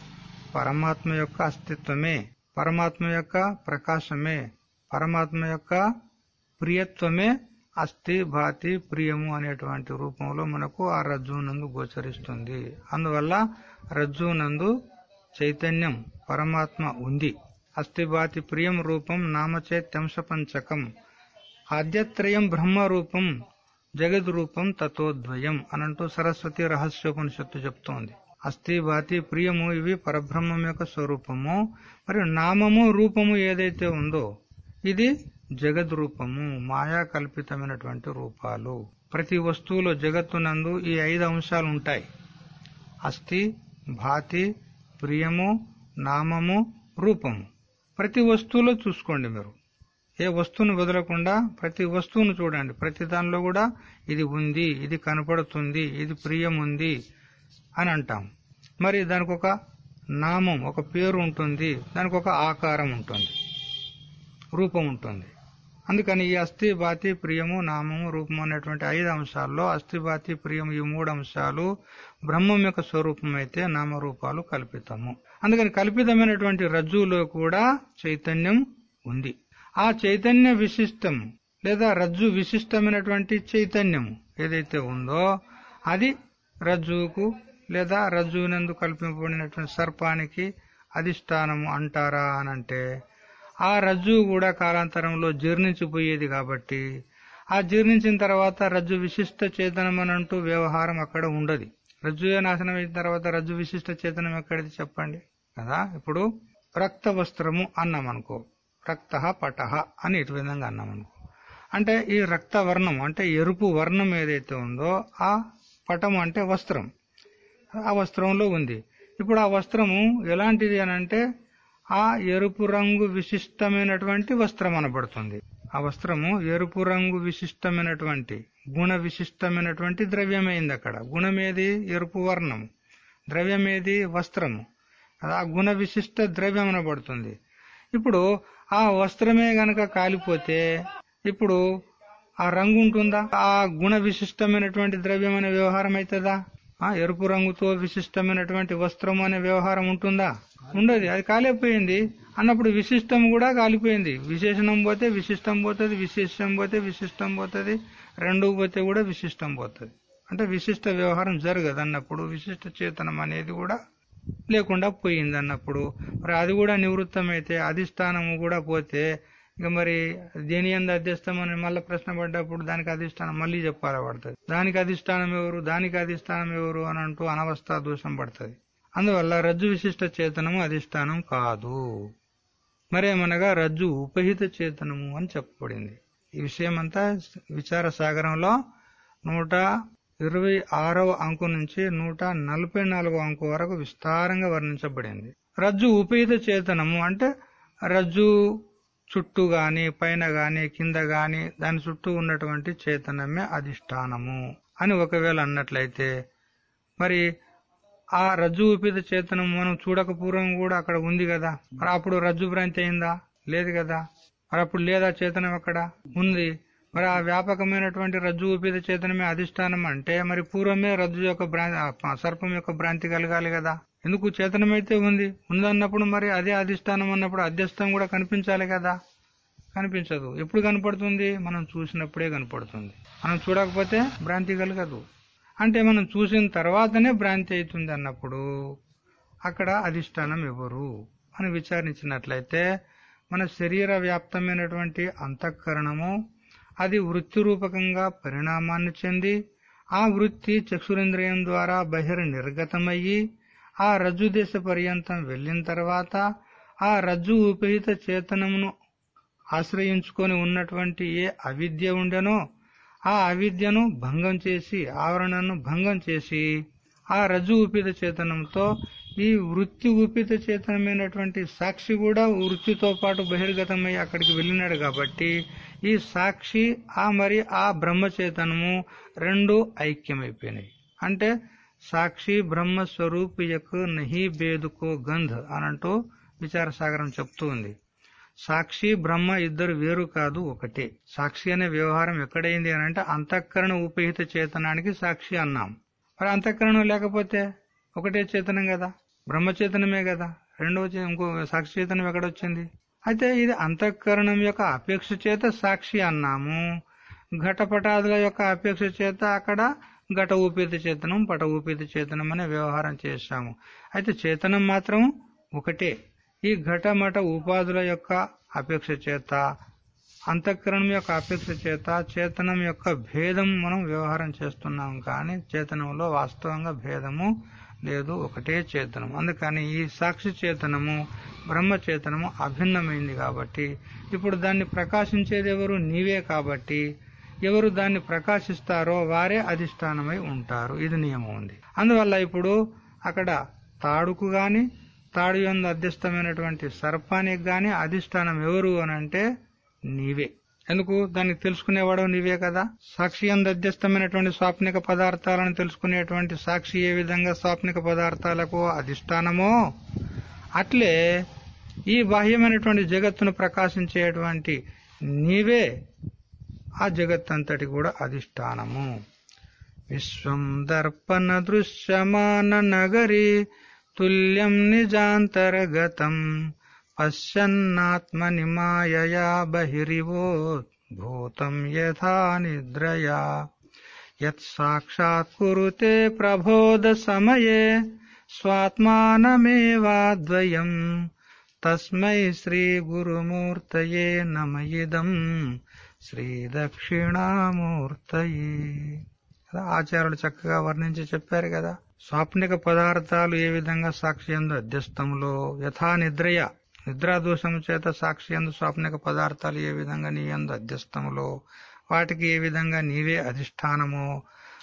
పరమాత్మ యొక్క అస్తిత్వమే పరమాత్మ యొక్క ప్రకాశమే పరమాత్మ యొక్క ప్రియత్వమే అస్థి భాతి ప్రియము అనేటువంటి రూపంలో మనకు ఆ రజ్జునందు గోచరిస్తుంది. అందువల్ల రజ్జునందు చైతన్యం పరమాత్మ ఉంది. అస్థిభాతి ప్రియం రూపం నామచేత్యంశ పంచకం. ఆద్యత్రయం బ్రహ్మ రూపం జగద్ రూపం తత్వద్వయం అనంటూ సరస్వతి రహస్యోపనిషత్తు చెప్తోంది. అస్థి భాతి ప్రియము ఇవి పరబ్రహ్మం యొక్క స్వరూపము. మరియు నామము రూపము ఏదైతే ఉందో ఇది జగద్ రూపము మాయా కల్పితమైనటువంటి రూపాలు. ప్రతి వస్తువులో జగత్తునందు ఈ ఐదు అంశాలు ఉంటాయి. అస్థి భాతి ప్రియము నామము రూపము. ప్రతి వస్తువులో చూసుకోండి మీరు. ఏ వస్తువును వదలకుండా ప్రతి వస్తువును చూడండి. ప్రతి దానిలో కూడా ఇది ఉంది ఇది కనపడుతుంది ఇది ప్రియం ఉంది అని అంటాం. మరి దానికి ఒక నామం ఒక పేరు ఉంటుంది. దానికి ఒక ఆకారం ఉంటుంది. రూపం ఉంటుంది. అందుకని ఈ అస్థిభాతి ప్రియము నామము రూపము అనేటువంటి ఐదు అంశాల్లో అస్థిభాతి ప్రియము ఈ మూడు అంశాలు బ్రహ్మం యొక్క స్వరూపం అయితే నామరూపాలు కల్పితము. అందుకని కల్పితమైనటువంటి రజ్జువులో కూడా చైతన్యం ఉంది. ఆ చైతన్య విశిష్టం లేదా రజ్జు విశిష్టమైనటువంటి చైతన్యం ఏదైతే ఉందో అది రజ్జువుకు లేదా రజ్జువునందు కల్పింపబడినటువంటి సర్పానికి అధిష్టానము అంటారా అనంటే ఆ రజ్జు కూడా కాలాంతరంలో జీర్ణించిపోయేది కాబట్టి ఆ జీర్ణించిన తర్వాత రజ్జు విశిష్ట చేతనం అంటూ వ్యవహారం అక్కడ ఉండదు. రజ్జుయే నాశనం అయిన తర్వాత రజ్జు విశిష్ట చేతనం ఎక్కడిది చెప్పండి? కదా ఇప్పుడు రక్త వస్త్రము అన్నాం అనుకో రక్త పటహ అని ఇటు విధంగా అన్నాం అనుకో అంటే ఈ రక్త వర్ణం అంటే ఎరుపు వర్ణం ఏదైతే ఉందో ఆ పటం అంటే వస్త్రం. ఆ వస్త్రంలో ఉంది. ఇప్పుడు ఆ వస్త్రము ఎలాంటిది అని అంటే ఆ ఎరుపు రంగు విశిష్టమైనటువంటి వస్త్రం అనబడుతుంది. ఆ వస్త్రము ఎరుపు రంగు విశిష్టమైనటువంటి గుణ విశిష్టమైనటువంటి ద్రవ్యమైంది అక్కడ. గుణమేది? ఎరుపు వర్ణం ద్రవ్యమేది? వస్త్రము. ఆ గుణ విశిష్ట ద్రవ్యం అనబడుతుంది. ఇప్పుడు ఆ వస్త్రమే గనక కాలిపోతే ఇప్పుడు ఆ రంగు ఉంటుందా? ఆ గుణ విశిష్టమైనటువంటి ద్రవ్యం అనే వ్యవహారం అవుతుందా? ఆ ఎరుపు రంగుతో విశిష్టమైనటువంటి వస్త్రం అనే వ్యవహారం ఉంటుందా? ఉండదు. అది కాలిపోయింది. అన్నప్పుడు విశిష్టం కూడా కాలిపోయింది. విశేషణం పోతే విశిష్టం పోతుంది విశేషం పోతే విశిష్టం పోతుంది రెండు పోతే కూడా విశిష్టం పోతుంది. అంటే విశిష్ట వ్యవహారం జరగదు అన్నప్పుడు విశిష్ట చేతనం అనేది కూడా లేకుండా పోయింది అన్నప్పుడు మరి అది కూడా నివృత్తమైతే అధిష్టానము కూడా పోతే ఇక మరి దేని ఎందు అధ్యస్తామని మళ్ళీ ప్రశ్న పడ్డప్పుడు దానికి అధిష్టానం మళ్ళీ చెప్పాలి పడుతుంది. దానికి అధిష్టానం ఎవరు? దానికి అధిష్టానం ఎవరు అని అంటూ అనవస్థ దోషం పడుతుంది. అందువల్ల రజ్జు విశిష్ట చేతనము అధిష్టానం కాదు. మరేమనగా రజ్జు ఉపహిత చేతనము అని చెప్పబడింది. ఈ విషయం అంతా విచార సాగరంలో నూట ఇరవై ఆరవ అంకు నుంచి నూట నలభై నాలుగవ అంకు వరకు విస్తారంగా వర్ణించబడింది. రజ్జు ఉపహిత చేతనము అంటే రజ్జు చుట్టూ గాని పైన గాని కింద గాని దాని చుట్టూ ఉన్నటువంటి చేతనమే అధిష్టానము అని ఒకవేళ అన్నట్లయితే మరి ఆ రజ్జు ఉపిత చేతనం మనం చూడక పూర్వం కూడా అక్కడ ఉంది కదా? మరి అప్పుడు రజ్జు భ్రాంతి అయిందా? లేదు కదా? మరి అప్పుడు లేదా చేతనం అక్కడ ఉంది? మరి ఆ వ్యాపకమైనటువంటి రజ్జు ఉపేత చేతనమే అధిష్టానం అంటే మరి పూర్వమే రజ్జు యొక్క భ్రాంతి సర్పం యొక్క భ్రాంతి కలగాలి కదా? ఎందుకు చేతనమైతే ఉంది? ఉందన్నప్పుడు మరి అదే అధిష్టానం అన్నప్పుడు అధ్యస్థం కూడా కనిపించాలి కదా? కనిపించదు. ఎప్పుడు కనపడుతుంది? మనం చూసినప్పుడే కనపడుతుంది. మనం చూడకపోతే భ్రాంతి కలగదు. అంటే మనం చూసిన తర్వాతనే భ్రాంతి అవుతుంది అన్నప్పుడు అక్కడ అధిష్టానం ఎవరు అని విచారించినట్లయితే మన శరీర వ్యాప్తమైనటువంటి అంతఃకరణము అది వృత్తి రూపకంగా పరిణామాన్ని చెంది ఆ వృత్తి చక్షురేంద్రియం ద్వారా బహిర్ నిర్గతమయ్యి ఆ రజ్జు దేశ పర్యంతం వెళ్ళిన తర్వాత ఆ రజ్జు ఉపహిత చేతనమును ఆశ్రయించుకొని ఉన్నటువంటి ఏ అవిద్య ఉండెనో ఆ అవిద్యను భంగం చేసి ఆవరణను భంగం చేసి ఆ రజ్జు ఉపిత చేతనంతో ఈ వృత్తి ఉపిత చేతనమైనటువంటి సాక్షి కూడా వృత్తితో పాటు బహిర్గతమై అక్కడికి వెళ్ళినాడు కాబట్టి ఈ సాక్షి ఆ మరి ఆ బ్రహ్మచేతనము రెండు ఐక్యమైపోయినాయి. అంటే సాక్షి బ్రహ్మ స్వరూపియకు నహి బేదుకో గంధ్ అనంటూ విచారసాగరం చెప్తూ ఉంది. సాక్షి బ్రహ్మ ఇద్దరు వేరు కాదు ఒకటే. సాక్షి అనే వ్యవహారం ఎక్కడైంది అని అంటే అంతఃకరణ ఉపహిత చేతనానికి సాక్షి అన్నాం. మరి అంతఃకరణం లేకపోతే ఒకటే చేతనం కదా? బ్రహ్మచేతనమే కదా? రెండవ ఇంకో సాక్షి చేతనం ఎక్కడొచ్చింది? అయితే ఇది అంతఃకరణం యొక్క అపేక్ష చేత సాక్షి అన్నాము. ఘటపటాదుల యొక్క అపేక్ష చేత అక్కడ ఘట ఊపిత చేతనం పట ఊపిత చేతనం అనే వ్యవహారం చేశాము. అయితే చేతనం మాత్రం ఒకటే. ఈ ఘటమట ఉపాధుల యొక్క అపేక్ష చేత అంతఃకరణం యొక్క అపేక్ష చేత చేతనం యొక్క భేదం మనం వ్యవహారం చేస్తున్నాం కానీ చేతనంలో వాస్తవంగా భేదము లేదు ఒకటే చేతనం అందుకని ఈ సాక్షి చేతనము బ్రహ్మ చేతనము అభిన్నమైంది కాబట్టి ఇప్పుడు దాన్ని ప్రకాశించేది ఎవరు? నీవే కాబట్టి ఎవరు దాన్ని ప్రకాశిస్తారో వారే అధిష్టానమై ఉంటారు. ఇది నియమం ఉంది. అందువల్ల ఇప్పుడు అక్కడ తాడుకు గాని తాడు యందు అధ్యస్థమైనటువంటి సర్పానికి గాని అధిష్టానం ఎవరు అని అంటే నీవే. ఎందుకు? దాన్ని తెలుసుకునేవాడు నీవే కదా? సాక్షి ఎందు అధ్యస్థమైనటువంటి స్వాప్నిక పదార్థాలను తెలుసుకునేటువంటి సాక్షి ఏ విధంగా స్వాప్నిక పదార్థాలకు అధిష్టానమో అట్లే ఈ బాహ్యమైనటువంటి జగత్తును ప్రకాశించేటువంటి నీవే ఆ జగత్తంతటి కూడా అధిష్టానము. విశ్వం దర్పణ దృశ్యమాన నగరి తుల్యం నిజాంతరగతం పశ్యన్నాత్మని మాయయా బహిరివోద్భూతం యథా నిద్రయా. యత్ సాక్షాత్ కురుతే ప్రబోధ సమయే స్వాత్మానమేవాద్వయం. తస్మై శ్రీ గురుమూర్తయే నమయిదం శ్రీ దక్షిణామూర్తయే ఆచార్యులు చక్కగా వర్ణించి చెప్పారు కదా స్వాప్నిక పదార్థాలు ఏ విధంగా సాక్షియందు అధ్యస్థములో యథా నిద్రయ నిద్రా దోషము చేత సాక్షియందు స్వాప్నిక పదార్థాలు ఏ విధంగా నీ ఎందు అధ్యస్థములో వాటికి ఏ విధంగా నీవే అధిష్టానమో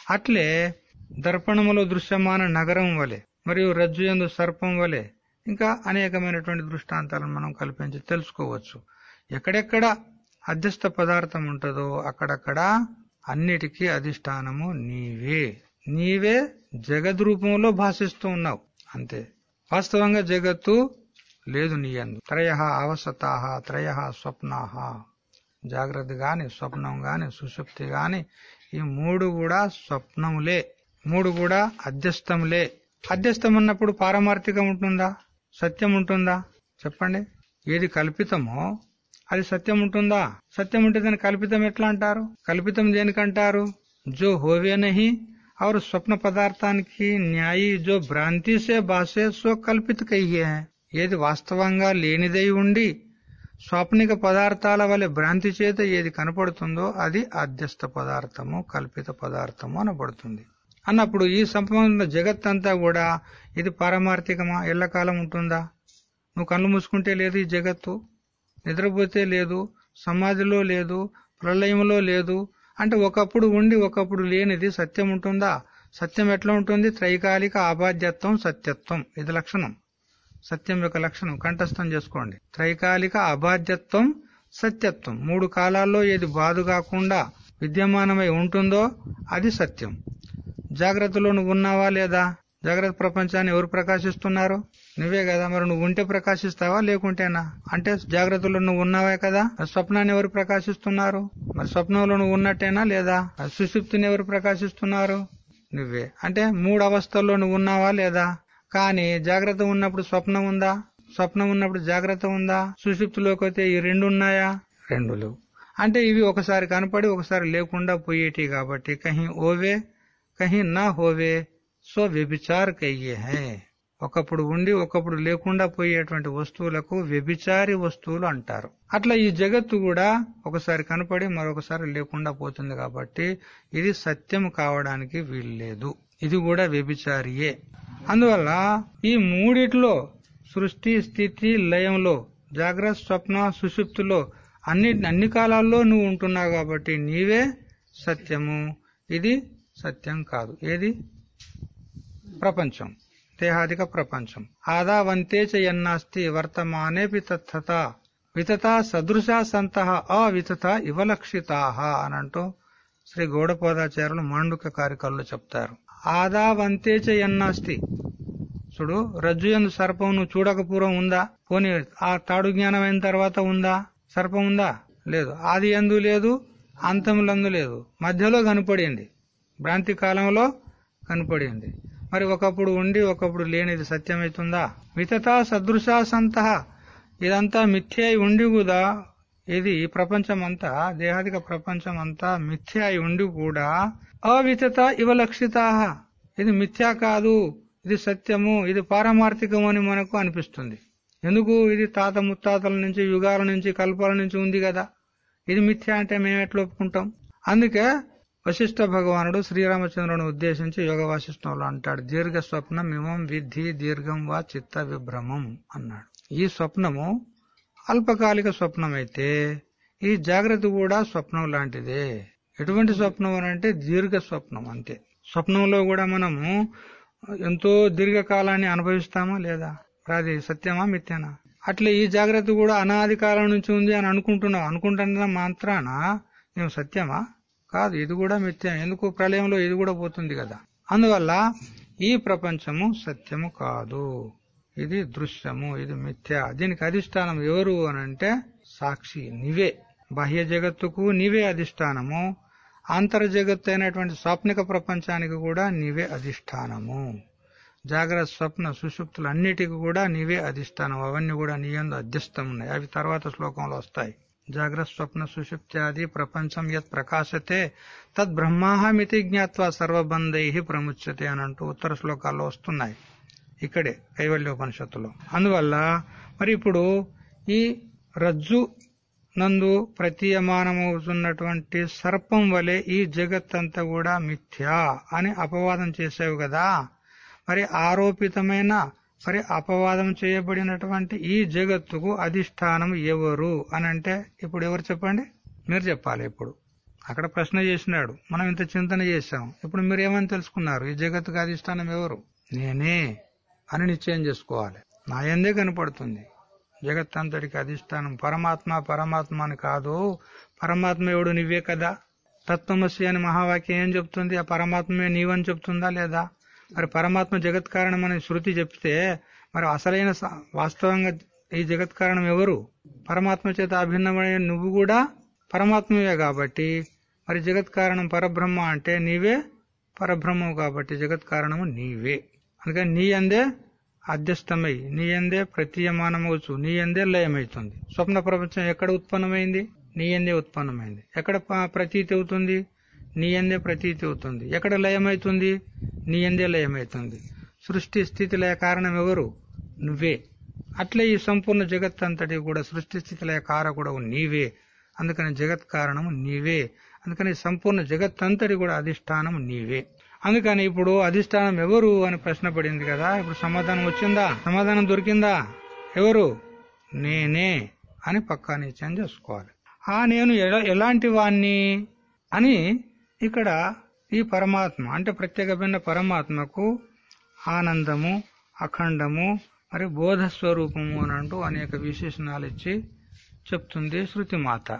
అట్లే దర్పణములో దృశ్యమాన నగరం వలె మరియు రజ్జు ఎందు సర్పం వలె ఇంకా అనేకమైనటువంటి దృష్టాంతాలను మనం కల్పించి తెలుసుకోవచ్చు. ఎక్కడెక్కడ అధ్యస్థ పదార్థం ఉంటుందో అక్కడక్కడ అన్నిటికీ అధిష్టానము నీవే. నీవే జగద్ రూపంలో భాషిస్తూ ఉన్నావు. అంతే. వాస్తవంగా జగత్తు లేదు నీయందు త్రయ అవసతాహ త్రయ స్వప్నాహ జాగ్రత్త గాని స్వప్నం గాని సుషుప్తి గాని ఈ మూడు కూడా స్వప్నములే. మూడు కూడా అధ్యస్థములే. అధ్యస్థం అన్నప్పుడు పారమార్థికం ఉంటుందా? సత్యం ఉంటుందా? చెప్పండి. ఏది కల్పితమో అది సత్యం ఉంటుందా? సత్యం ఉంటే దాని కల్పితం ఎట్లా అంటారు? కల్పితం దేనికంటారు? జో హోవే నహి और స్వప్న పదార్థానికి న్యాయి జో భ్రాంతి సే భాషే సో కల్పిత కయ్యే ఏది వాస్తవంగా లేనిదై ఉండి స్వాప్నిక పదార్థాల వలె భ్రాంతి చేత ఏది కనపడుతుందో అది అధ్యస్థ పదార్థము కల్పిత పదార్థము అనబడుతుంది. అన్నప్పుడు ఈ సంపూర్ణ జగత్తంతా కూడా ఇది పారమార్థికమా? ఎల్లకాలం ఉంటుందా? నువ్వు కళ్ళు మూసుకుంటే లేదు ఈ జగత్తు. నిద్రపోతే లేదు సమాధిలో లేదు ప్రళయంలో లేదు అంటే ఒకప్పుడు ఉండి ఒకప్పుడు లేనిది సత్యం ఉంటుందా? సత్యం ఎట్లా ఉంటుంది? త్రైకాలిక అబాధ్యత్వం సత్యత్వం. ఇది లక్షణం. సత్యం యొక్క లక్షణం. కంఠస్థం చేసుకోండి. త్రైకాలిక అబాధ్యత్వం సత్యత్వం. మూడు కాలాల్లో ఏది బాధ కాకుండా విద్యమానమై ఉంటుందో అది సత్యం. జాగ్రత్తలో నువ్వు ఉన్నావా లేదా? జాగ్రత్త ప్రపంచాన్ని ఎవరు ప్రకాశిస్తున్నారు? నువ్వే కదా మరి నువ్వు ఉంటే ప్రకాశిస్తావా? లేకుంటేనా? అంటే జాగ్రత్తలో నువ్వు ఉన్నావే కదా? ఆ స్వప్నాన్ని ఎవరు ప్రకాశిస్తున్నారు? మరి స్వప్నంలో నువ్వు ఉన్నట్టేనా లేదా? ఆ సుషుప్తిని ఎవరు ప్రకాశిస్తున్నారు? నువ్వే. అంటే మూడు అవస్థల్లో నువ్వు ఉన్నావా లేదా? కానీ జాగ్రత్త ఉన్నప్పుడు స్వప్నం ఉందా? స్వప్నం ఉన్నప్పుడు జాగ్రత్త ఉందా? సుషుప్తిలోకి అయితే ఈ రెండు ఉన్నాయా? రెండు లేవు. అంటే ఇవి ఒకసారి కనపడి ఒకసారి లేకుండా పోయేటి కాబట్టి కహి ఓవే కహి నా హోవే. సో వ్యభిచార్ కయ్యే హే. ఒకప్పుడు ఉండి ఒకప్పుడు లేకుండా పోయేటువంటి వస్తువులకు వ్యభిచారి వస్తువులు అంటారు. అట్లా ఈ జగత్తు కూడా ఒకసారి కనపడి మరొకసారి లేకుండా పోతుంది కాబట్టి ఇది సత్యం కావడానికి వీల్లేదు. ఇది కూడా వ్యభిచారియే. అందువల్ల ఈ మూడిట్లో సృష్టి స్థితి లయంలో జాగ్రత్త స్వప్న సుషుప్తిలో అన్ని అన్ని కాలాల్లో నువ్వు ఉంటున్నావు కాబట్టి నీవే సత్యము. ఇది సత్యం కాదు. ఏది? ప్రపంచం. దేహాదిక ప్రపంచం. ఆదా వంతేచ చయన్నాస్తి వర్తమానేపి తత్థత. వితత సదృశా సంత అవితత ఇవలక్షితా అని అంటూ శ్రీ గౌడపోదాచార్యులు మాండుక కారికల్లో చెప్తారు. ఆదా వంతేచ చయన్నాస్తి చూడు రజ్జు ఎందు సర్పం నువ్వు చూడకపూర్వం ఉందా? పోనీ ఆ తాడు జ్ఞానం అయిన తర్వాత ఉందా? సర్పం ఉందా? లేదు. ఆది ఎందు లేదు అంతములందు లేదు. మధ్యలో కనపడింది. భ్రాంతి కాలంలో కనపడింది. మరి ఒకప్పుడు ఉండి ఒకప్పుడు లేనిది సత్యమవుతుందా మితత సదృశా సంత. ఇదంతా మిథ్యాయి ఉండి కూడా ఇది ప్రపంచమంతా ప్రపంచం అంతా దేహాదిక ప్రపంచం అంతా మిథ్యాయి ఉండి కూడా అవితత ఇవలక్షితా. ఇది మిథ్యా కాదు ఇది సత్యము ఇది పారమార్థికము అని మనకు అనిపిస్తుంది. ఎందుకు? ఇది తాత ముత్తాతల నుంచి యుగాల నుంచి కల్పాల నుంచి ఉంది కదా. ఇది మిథ్య అంటే మేము ఎట్లా ఒప్పుకుంటాం? అందుకే వశిష్ఠ భగవానుడు శ్రీరామచంద్రుని ఉద్దేశించి యోగ వాసిష్ఠంలో అంటాడు దీర్ఘ స్వప్నం ఇమం విధి దీర్ఘం వా చిత్త విభ్రమం అన్నాడు. ఈ స్వప్నము అల్పకాలిక స్వప్నమైతే ఈ జాగ్రత్త కూడా స్వప్నం లాంటిదే. ఎటువంటి స్వప్నం అనంటే అంటే దీర్ఘ స్వప్నం అంతే. స్వప్నంలో కూడా మనము ఎంతో దీర్ఘకాలాన్ని అనుభవిస్తామా లేదా? అది సత్యమా మిథ్యనా? అట్లా ఈ జాగ్రత్త కూడా అనాది కాలం నుంచి ఉంది అని అనుకుంటున్నావు అనుకుంటున్న మాత్రాన మేము సత్యమా? కాదు ఇది కూడా మిథ్యం ఎందుకు? ప్రళయంలో ఇది కూడా పోతుంది కదా. అందువల్ల ఈ ప్రపంచము సత్యము కాదు. ఇది దృశ్యము ఇది మిథ్య. దీనికి అధిష్టానం ఎవరు అని అంటే సాక్షి నీవే. బాహ్య జగత్తుకు నీవే అధిష్టానము. అంతర్ జగత్తు అయినటువంటి స్వాప్నిక ప్రపంచానికి కూడా నీవే అధిష్టానము. జాగ్రత్త స్వప్న సుషుప్తులు అన్నిటికీ కూడా నీవే అధిష్టానం. అవన్నీ కూడా నీ ఎందు అధ్యస్థం ఉన్నాయి అవి తర్వాత శ్లోకంలో వస్తాయి. జాగ్రత్త స్వప్న సుషుప్త్యాది ప్రపంచం యత్ ప్రకాశతే తద్ బ్రహ్మాహమితి జ్ఞాత్వా సర్వబంధై ప్రముచ్యతే అని అంటూ ఉత్తర శ్లోకాల్లో వస్తున్నాయి. ఇక్కడే కైవల్యోపనిషత్తులో. అందువల్ల మరి ఇప్పుడు ఈ రజ్జు నందు ప్రతీయమానమవుతున్నటువంటి సర్పం వలె ఈ జగత్తంతా కూడా మిథ్యా అని అపవాదం చేసావు కదా. మరి ఆరోపితమైన మరి అపవాదం చేయబడినటువంటి ఈ జగత్తుకు అధిష్టానం ఎవరు అని అంటే ఇప్పుడు ఎవరు చెప్పండి? మీరు చెప్పాలి ఇప్పుడు. అక్కడ ప్రశ్న చేసినాడు. మనం ఇంత చింతన చేశాం. ఇప్పుడు మీరు ఏమని తెలుసుకున్నారు? ఈ జగత్తుకు అధిష్టానం ఎవరు? నేనే అని నిశ్చయం చేసుకోవాలి. నా ఎందే కనపడుతుంది? జగత్తంతటికి అధిష్టానం పరమాత్మ పరమాత్మ అని కాదు. పరమాత్మ ఎవడు? నువ్వే కదా. తత్వమసి అని మహావాక్యం ఏం చెప్తుంది? ఆ పరమాత్మే నీవని చెప్తుందా లేదా? మరి పరమాత్మ జగత్ కారణం అని శృతి చెప్తే మరి అసలైన వాస్తవంగా ఈ జగత్ కారణం ఎవరు? పరమాత్మ చేత అభిన్నమైన నువ్వు కూడా పరమాత్మవే కాబట్టి. మరి జగత్ కారణం పరబ్రహ్మ అంటే నీవే పరబ్రహ్మవు కాబట్టి జగత్ కారణము నీవే. అందుకని నీ అందే అధ్యస్థమై నీ అందే ప్రతీయమానమవచ్చు నీ అందే లయమవుతుంది స్వప్న ప్రపంచం ఎక్కడ ఉత్పన్నమైంది? నీ అందే ఉత్పన్నమైంది. ఎక్కడ ప్రతీతి అవుతుంది? నీ ఎందే ప్రతీతి అవుతుంది. ఎక్కడ లయమవుతుంది నీ అందే లయమవుతుంది సృష్టి స్థితి లయ కారణం ఎవరు నువ్వే. అట్లే ఈ సంపూర్ణ జగత్ అంతటి కూడా సృష్టి స్థితి లయ కారకుడవు నీవే. అందుకని జగత్ కారణము నీవే. అందుకని సంపూర్ణ జగత్ అంతటి కూడా అధిష్టానం నీవే. అందుకని ఇప్పుడు అధిష్టానం ఎవరు అని ప్రశ్న పడింది కదా? ఇప్పుడు సమాధానం వచ్చిందా? సమాధానం దొరికిందా? ఎవరు? నేనే అని పక్కా నిశ్చయం చేసుకోవాలి. ఆ నేను ఎలాంటి వాణ్ణి అని ఇక్కడ ఈ పరమాత్మ అంటే ప్రత్యేకమైన పరమాత్మకు ఆనందము అఖండము మరి బోధ స్వరూపము అని అంటూ అనేక విశేషణాలు ఇచ్చి చెప్తుంది శృతి మాత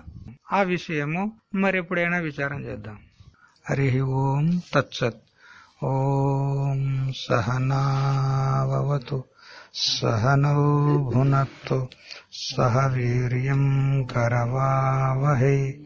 ఆ విషయము మరి ఎప్పుడైనా విచారం చేద్దాం. హరి ఓం తత్సత్. ఓం సహనావతు సహనౌ భునత్తు సహ వీర్యం కరవావహై.